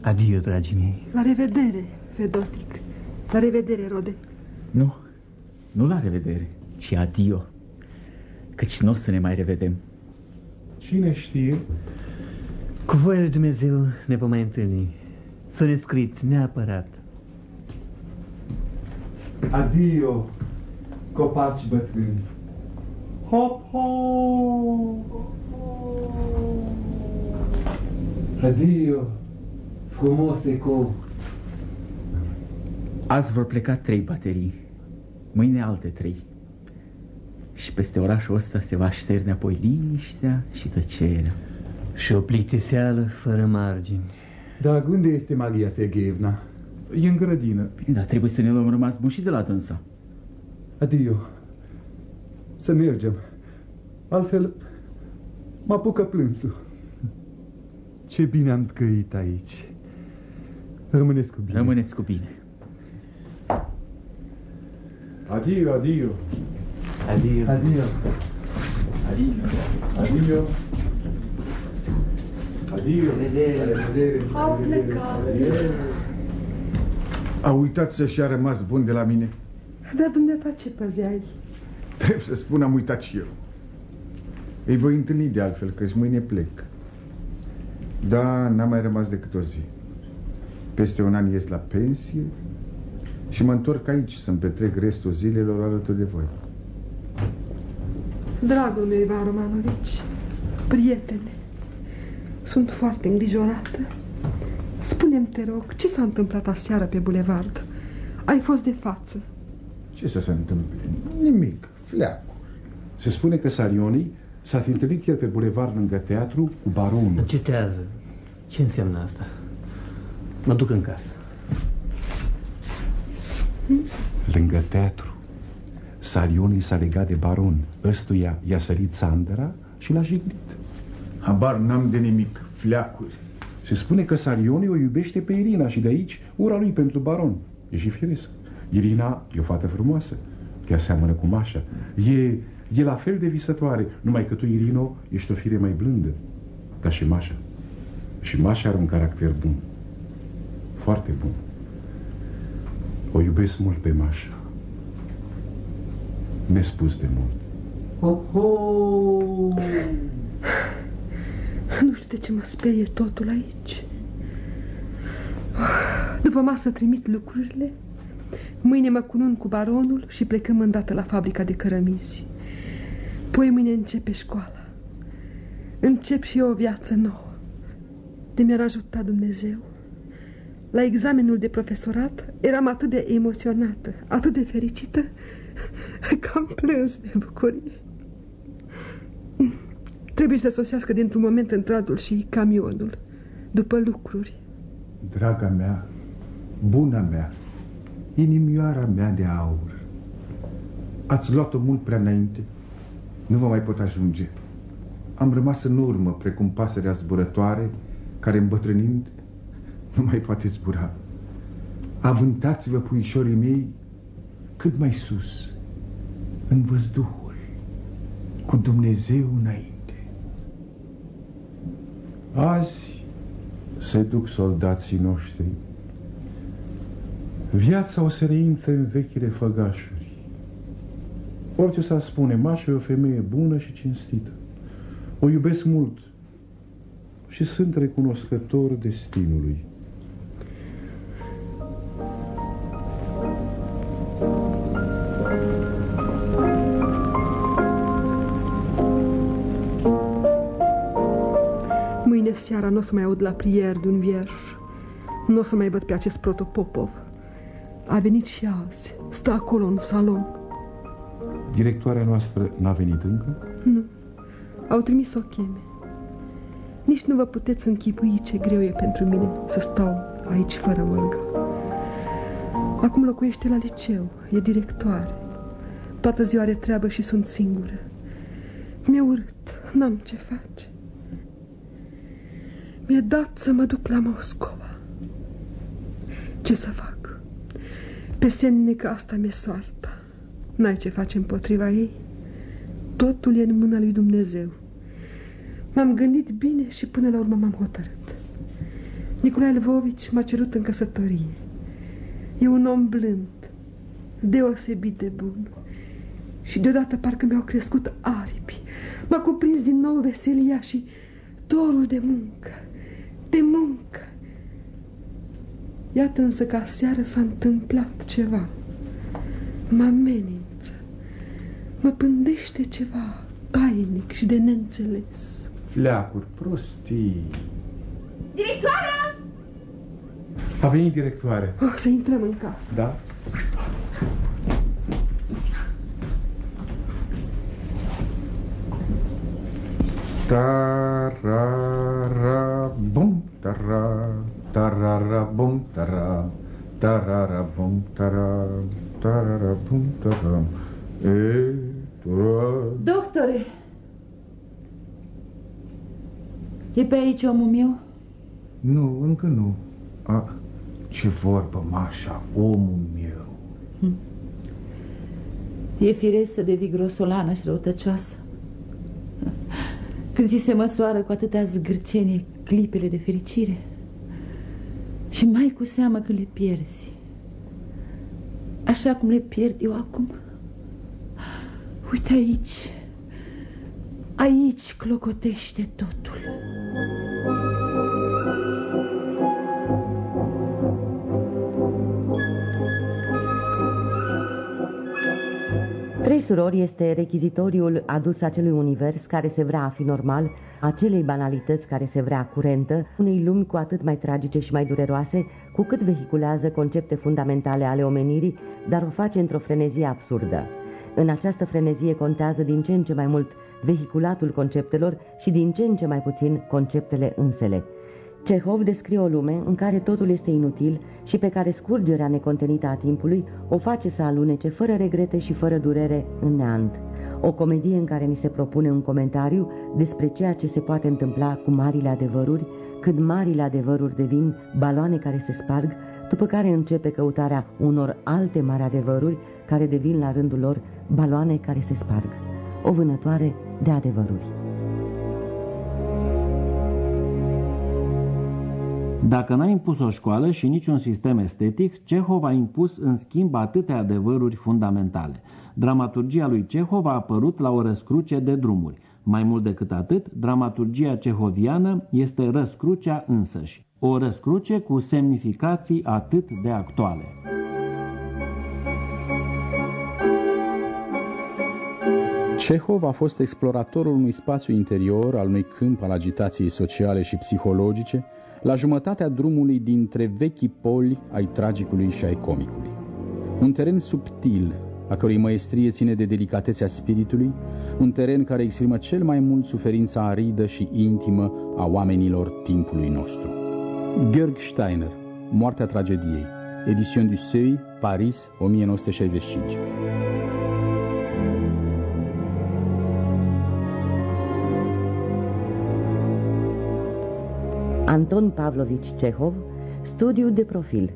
adio, dragii mei. La revedere, Fedotic. La revedere, Rode. Nu, nu la revedere, ci adio. Căci nu o să ne mai revedem. Cine știe? Cu voia lui Dumnezeu ne vom mai întâlni. Să ne scriți neapărat. Adio, copaci bătrâni. Hop, hop! Adio, frumos ecou. Azi vor pleca trei baterii, mâine alte trei. Și peste orașul ăsta se va șterne apoi liniștea și tăcerea. Și o plictiseală fără margini. Dar unde este Maria Sergeevna? E în grădină. Bine, dar trebuie să ne luăm rămas bun și de la dânsa. Adio. Să mergem. Altfel, mă apucă plânsul. Ce bine am trăit aici. Rămâneți cu bine. Rămâneți cu bine. Adio, adio. Adio. Adio. Adio. Adio. Adio. Revedere. Au plecat. A uitat să-și a rămas bun de la mine. Dar dumneata ce păzeai? Trebuie să spun, am uitat și eu. Îi voi întâlni de altfel, că mâine plec. Da, n-a mai rămas decât o zi. Peste un an ies la pensie și mă întorc aici să-mi petrec restul zilelor alături de voi. Dragul meu, Ivan Romanovici, prietene, sunt foarte îngrijorată. Spune-mi, te rog, ce s-a întâmplat aseară pe bulevard? Ai fost de față. Ce să se întâmple? Nimic, fleacul. Se spune că Sarioni s-a fi întâlnit el pe bulevard lângă teatru cu baronul. Încetează. Ce înseamnă asta? Mă duc în casă. Hm? lângă teatru. Sarionii s-a legat de baron. Ăstuia i-a sărit Sandra și l-a jignit. Habar n-am de nimic, fleacuri. Se spune că Sarioni o iubește pe Irina și de aici ura lui pentru baron. E și firesc. Irina e o fată frumoasă, chiar seamănă cu Mașa. E, e la fel de visătoare, numai că tu, Irino, ești o fire mai blândă. Dar și Mașa. Și Mașa are un caracter bun. Foarte bun. O iubesc mult pe Mașa. Nespus de mult. Oh, oh. Nu știu de ce mă sperie totul aici. După masă trimit lucrurile. Mâine mă cunun cu baronul și plecăm îndată la fabrica de cărămizi. Poi mâine începe școala. Încep și eu o viață nouă. De mi-ar ajuta Dumnezeu. La examenul de profesorat eram atât de emoționată, atât de fericită, că am plâns de bucurie. Trebuie să sosească dintr-un moment într-altul și camionul, după lucruri. Draga mea, buna mea, inimioara mea de aur, ați luat-o mult prea înainte. Nu vă mai pot ajunge. Am rămas în urmă, precum pasărea zburătoare, care îmbătrânind nu mai poate zbura. Avântați-vă, puișorii mei, cât mai sus, în văzduhul, cu Dumnezeu înainte. Azi se duc soldații noștri. Viața o să reintre în vechile făgașuri. Orice s-ar spune, Mașa e o femeie bună și cinstită. O iubesc mult și sunt recunoscător destinului. Mâine seara nu o să mai aud la prier de un vierș. Nu o să mai văd pe acest protopopov. A venit și azi. Stă acolo în salon. Directoarea noastră n-a venit încă? Nu. Au trimis o cheme. Nici nu vă puteți închipui ce greu e pentru mine să stau aici fără Olga. Acum locuiește la liceu, e directoare. Toată ziua are treabă și sunt singură. Mi-e urât, n-am ce face. Mi-e dat să mă duc la Moscova. Ce să fac? Pe semne că asta mi-e soarta. N-ai ce face împotriva ei. Totul e în mâna lui Dumnezeu. M-am gândit bine și până la urmă m-am hotărât. Nicolae Lvovici m-a cerut în căsătorie. E un om blând, deosebit de bun. Și deodată parcă mi-au crescut aripi. M-a cuprins din nou veselia și dorul de muncă, de muncă. Iată însă că aseară s-a întâmplat ceva. Mă amenință. Mă pândește ceva tainic și de neînțeles. Fleacuri, prostii. Directoarea! A venit directoare. Oh, să intrăm în casă. Da? Tarara, bum, tara, tarara, bum, tara, tarara, bum, tara, tarara, bum, tara. E, tura. Doctore! E pe aici omul meu? Nu, încă nu. A, ce vorbă, Mașa, omul meu. Hm. E firesc să devii grosolană și răutăcioasă. Când ți se măsoară cu atâtea zgârcenie clipele de fericire și mai cu seamă când le pierzi. Așa cum le pierd eu acum. Uite aici, aici clocotește totul. Trei surori este rechizitoriul adus acelui univers care se vrea a fi normal, acelei banalități care se vrea curentă, unei lumi cu atât mai tragice și mai dureroase, cu cât vehiculează concepte fundamentale ale omenirii, dar o face într-o frenezie absurdă. În această frenezie contează din ce în ce mai mult vehiculatul conceptelor și din ce în ce mai puțin conceptele însele. Cehov descrie o lume în care totul este inutil și pe care scurgerea necontenită a timpului o face să alunece fără regrete și fără durere în neant. O comedie în care ni se propune un comentariu despre ceea ce se poate întâmpla cu marile adevăruri, când marile adevăruri devin baloane care se sparg, după care începe căutarea unor alte mari adevăruri care devin la rândul lor baloane care se sparg. O vânătoare de adevăruri. Dacă n-a impus o școală și niciun sistem estetic, Cehov a impus în schimb atâtea adevăruri fundamentale. Dramaturgia lui Cehov a apărut la o răscruce de drumuri. Mai mult decât atât, dramaturgia cehoviană este răscrucea însăși. O răscruce cu semnificații atât de actuale. Cehov a fost exploratorul unui spațiu interior, al unui câmp al agitației sociale și psihologice, la jumătatea drumului dintre vechii poli ai tragicului și ai comicului. Un teren subtil, a cărui măestrie ține de delicatețea spiritului, un teren care exprimă cel mai mult suferința aridă și intimă a oamenilor timpului nostru. Georg Steiner, Moartea tragediei, Edition du Seuil, Paris, 1965 Anton Pavlovich Cehov, studiu de profil.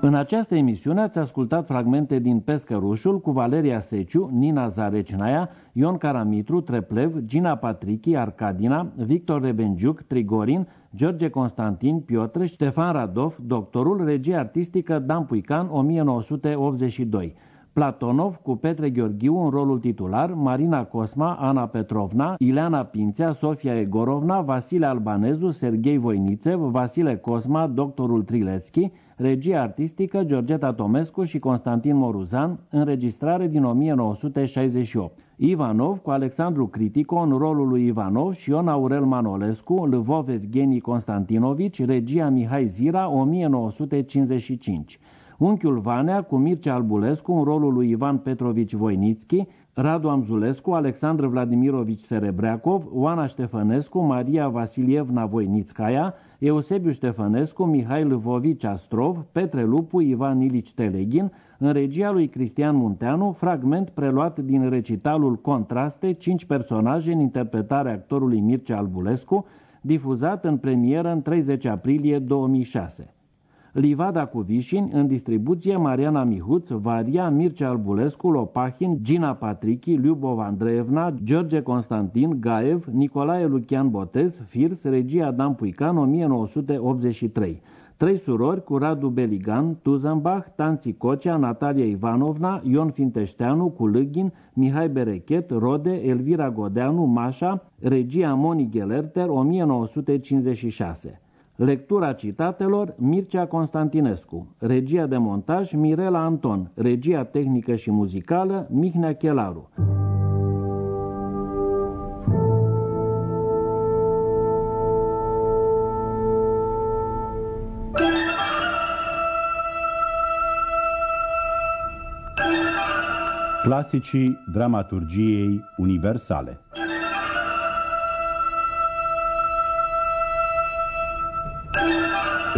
În această emisiune ați ascultat fragmente din Pescărușul cu Valeria Seciu, Nina Zarecnaia, Ion Caramitru, Treplev, Gina Patrichi, Arcadina, Victor Rebengiuc, Trigorin, George Constantin, Piotr, Ștefan Radov, doctorul, regie artistică Dan Puican, 1982. Platonov cu Petre Gheorghiu în rolul titular, Marina Cosma, Ana Petrovna, Ileana Pințea, Sofia Egorovna, Vasile Albanezu, Serghei Voinițev, Vasile Cosma, doctorul Trilețchi, regie artistică Georgeta Tomescu și Constantin Moruzan, înregistrare din 1968. Ivanov cu Alexandru Critico în rolul lui Ivanov și Șion Aurel Manolescu, Lvov Evgeni Constantinovici, regia Mihai Zira, 1955. Unchiul Vanea cu Mircea Albulescu în rolul lui Ivan Petrovici Voinițchi, Radu Amzulescu, Alexandru Vladimirovici Serebreacov, Oana Ștefănescu, Maria Vasilievna Voinițcaia, Eusebiu Ștefănescu, Mihail Lvovici Astrov, Petre Lupu, Ivan Ilici Teleghin, în regia lui Cristian Munteanu, fragment preluat din recitalul Contraste, cinci personaje în interpretarea actorului Mircea Albulescu, difuzat în premieră în 30 aprilie 2006. Livada cu Vișin, în distribuție Mariana Mihuț, Varia, Mircea Albulescu, Lopahin, Gina Patrichi, Liubov Andreevna, George Constantin, Gaev, Nicolae Lucian Botez, Firs, regia Dan Puican, 1983. Trei surori cu Radu Beligan, Tuzambach, Tanți Cocea, Natalia Ivanovna, Ion Finteșteanu, Culâghin, Mihai Berechet, Rode, Elvira Godeanu, Mașa, regia Moni Gelerter, 1956. Lectura citatelor Mircea Constantinescu, regia de montaj Mirela Anton, regia tehnică și muzicală Mihnea Chelaru. Clasicii dramaturgiei universale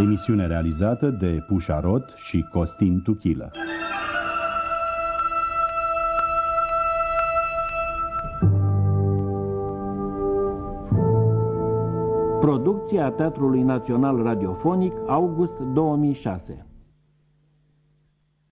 Emisiune realizată de Pușarot și Costin Tuchilă. Producția Teatrului Național Radiofonic, august 2006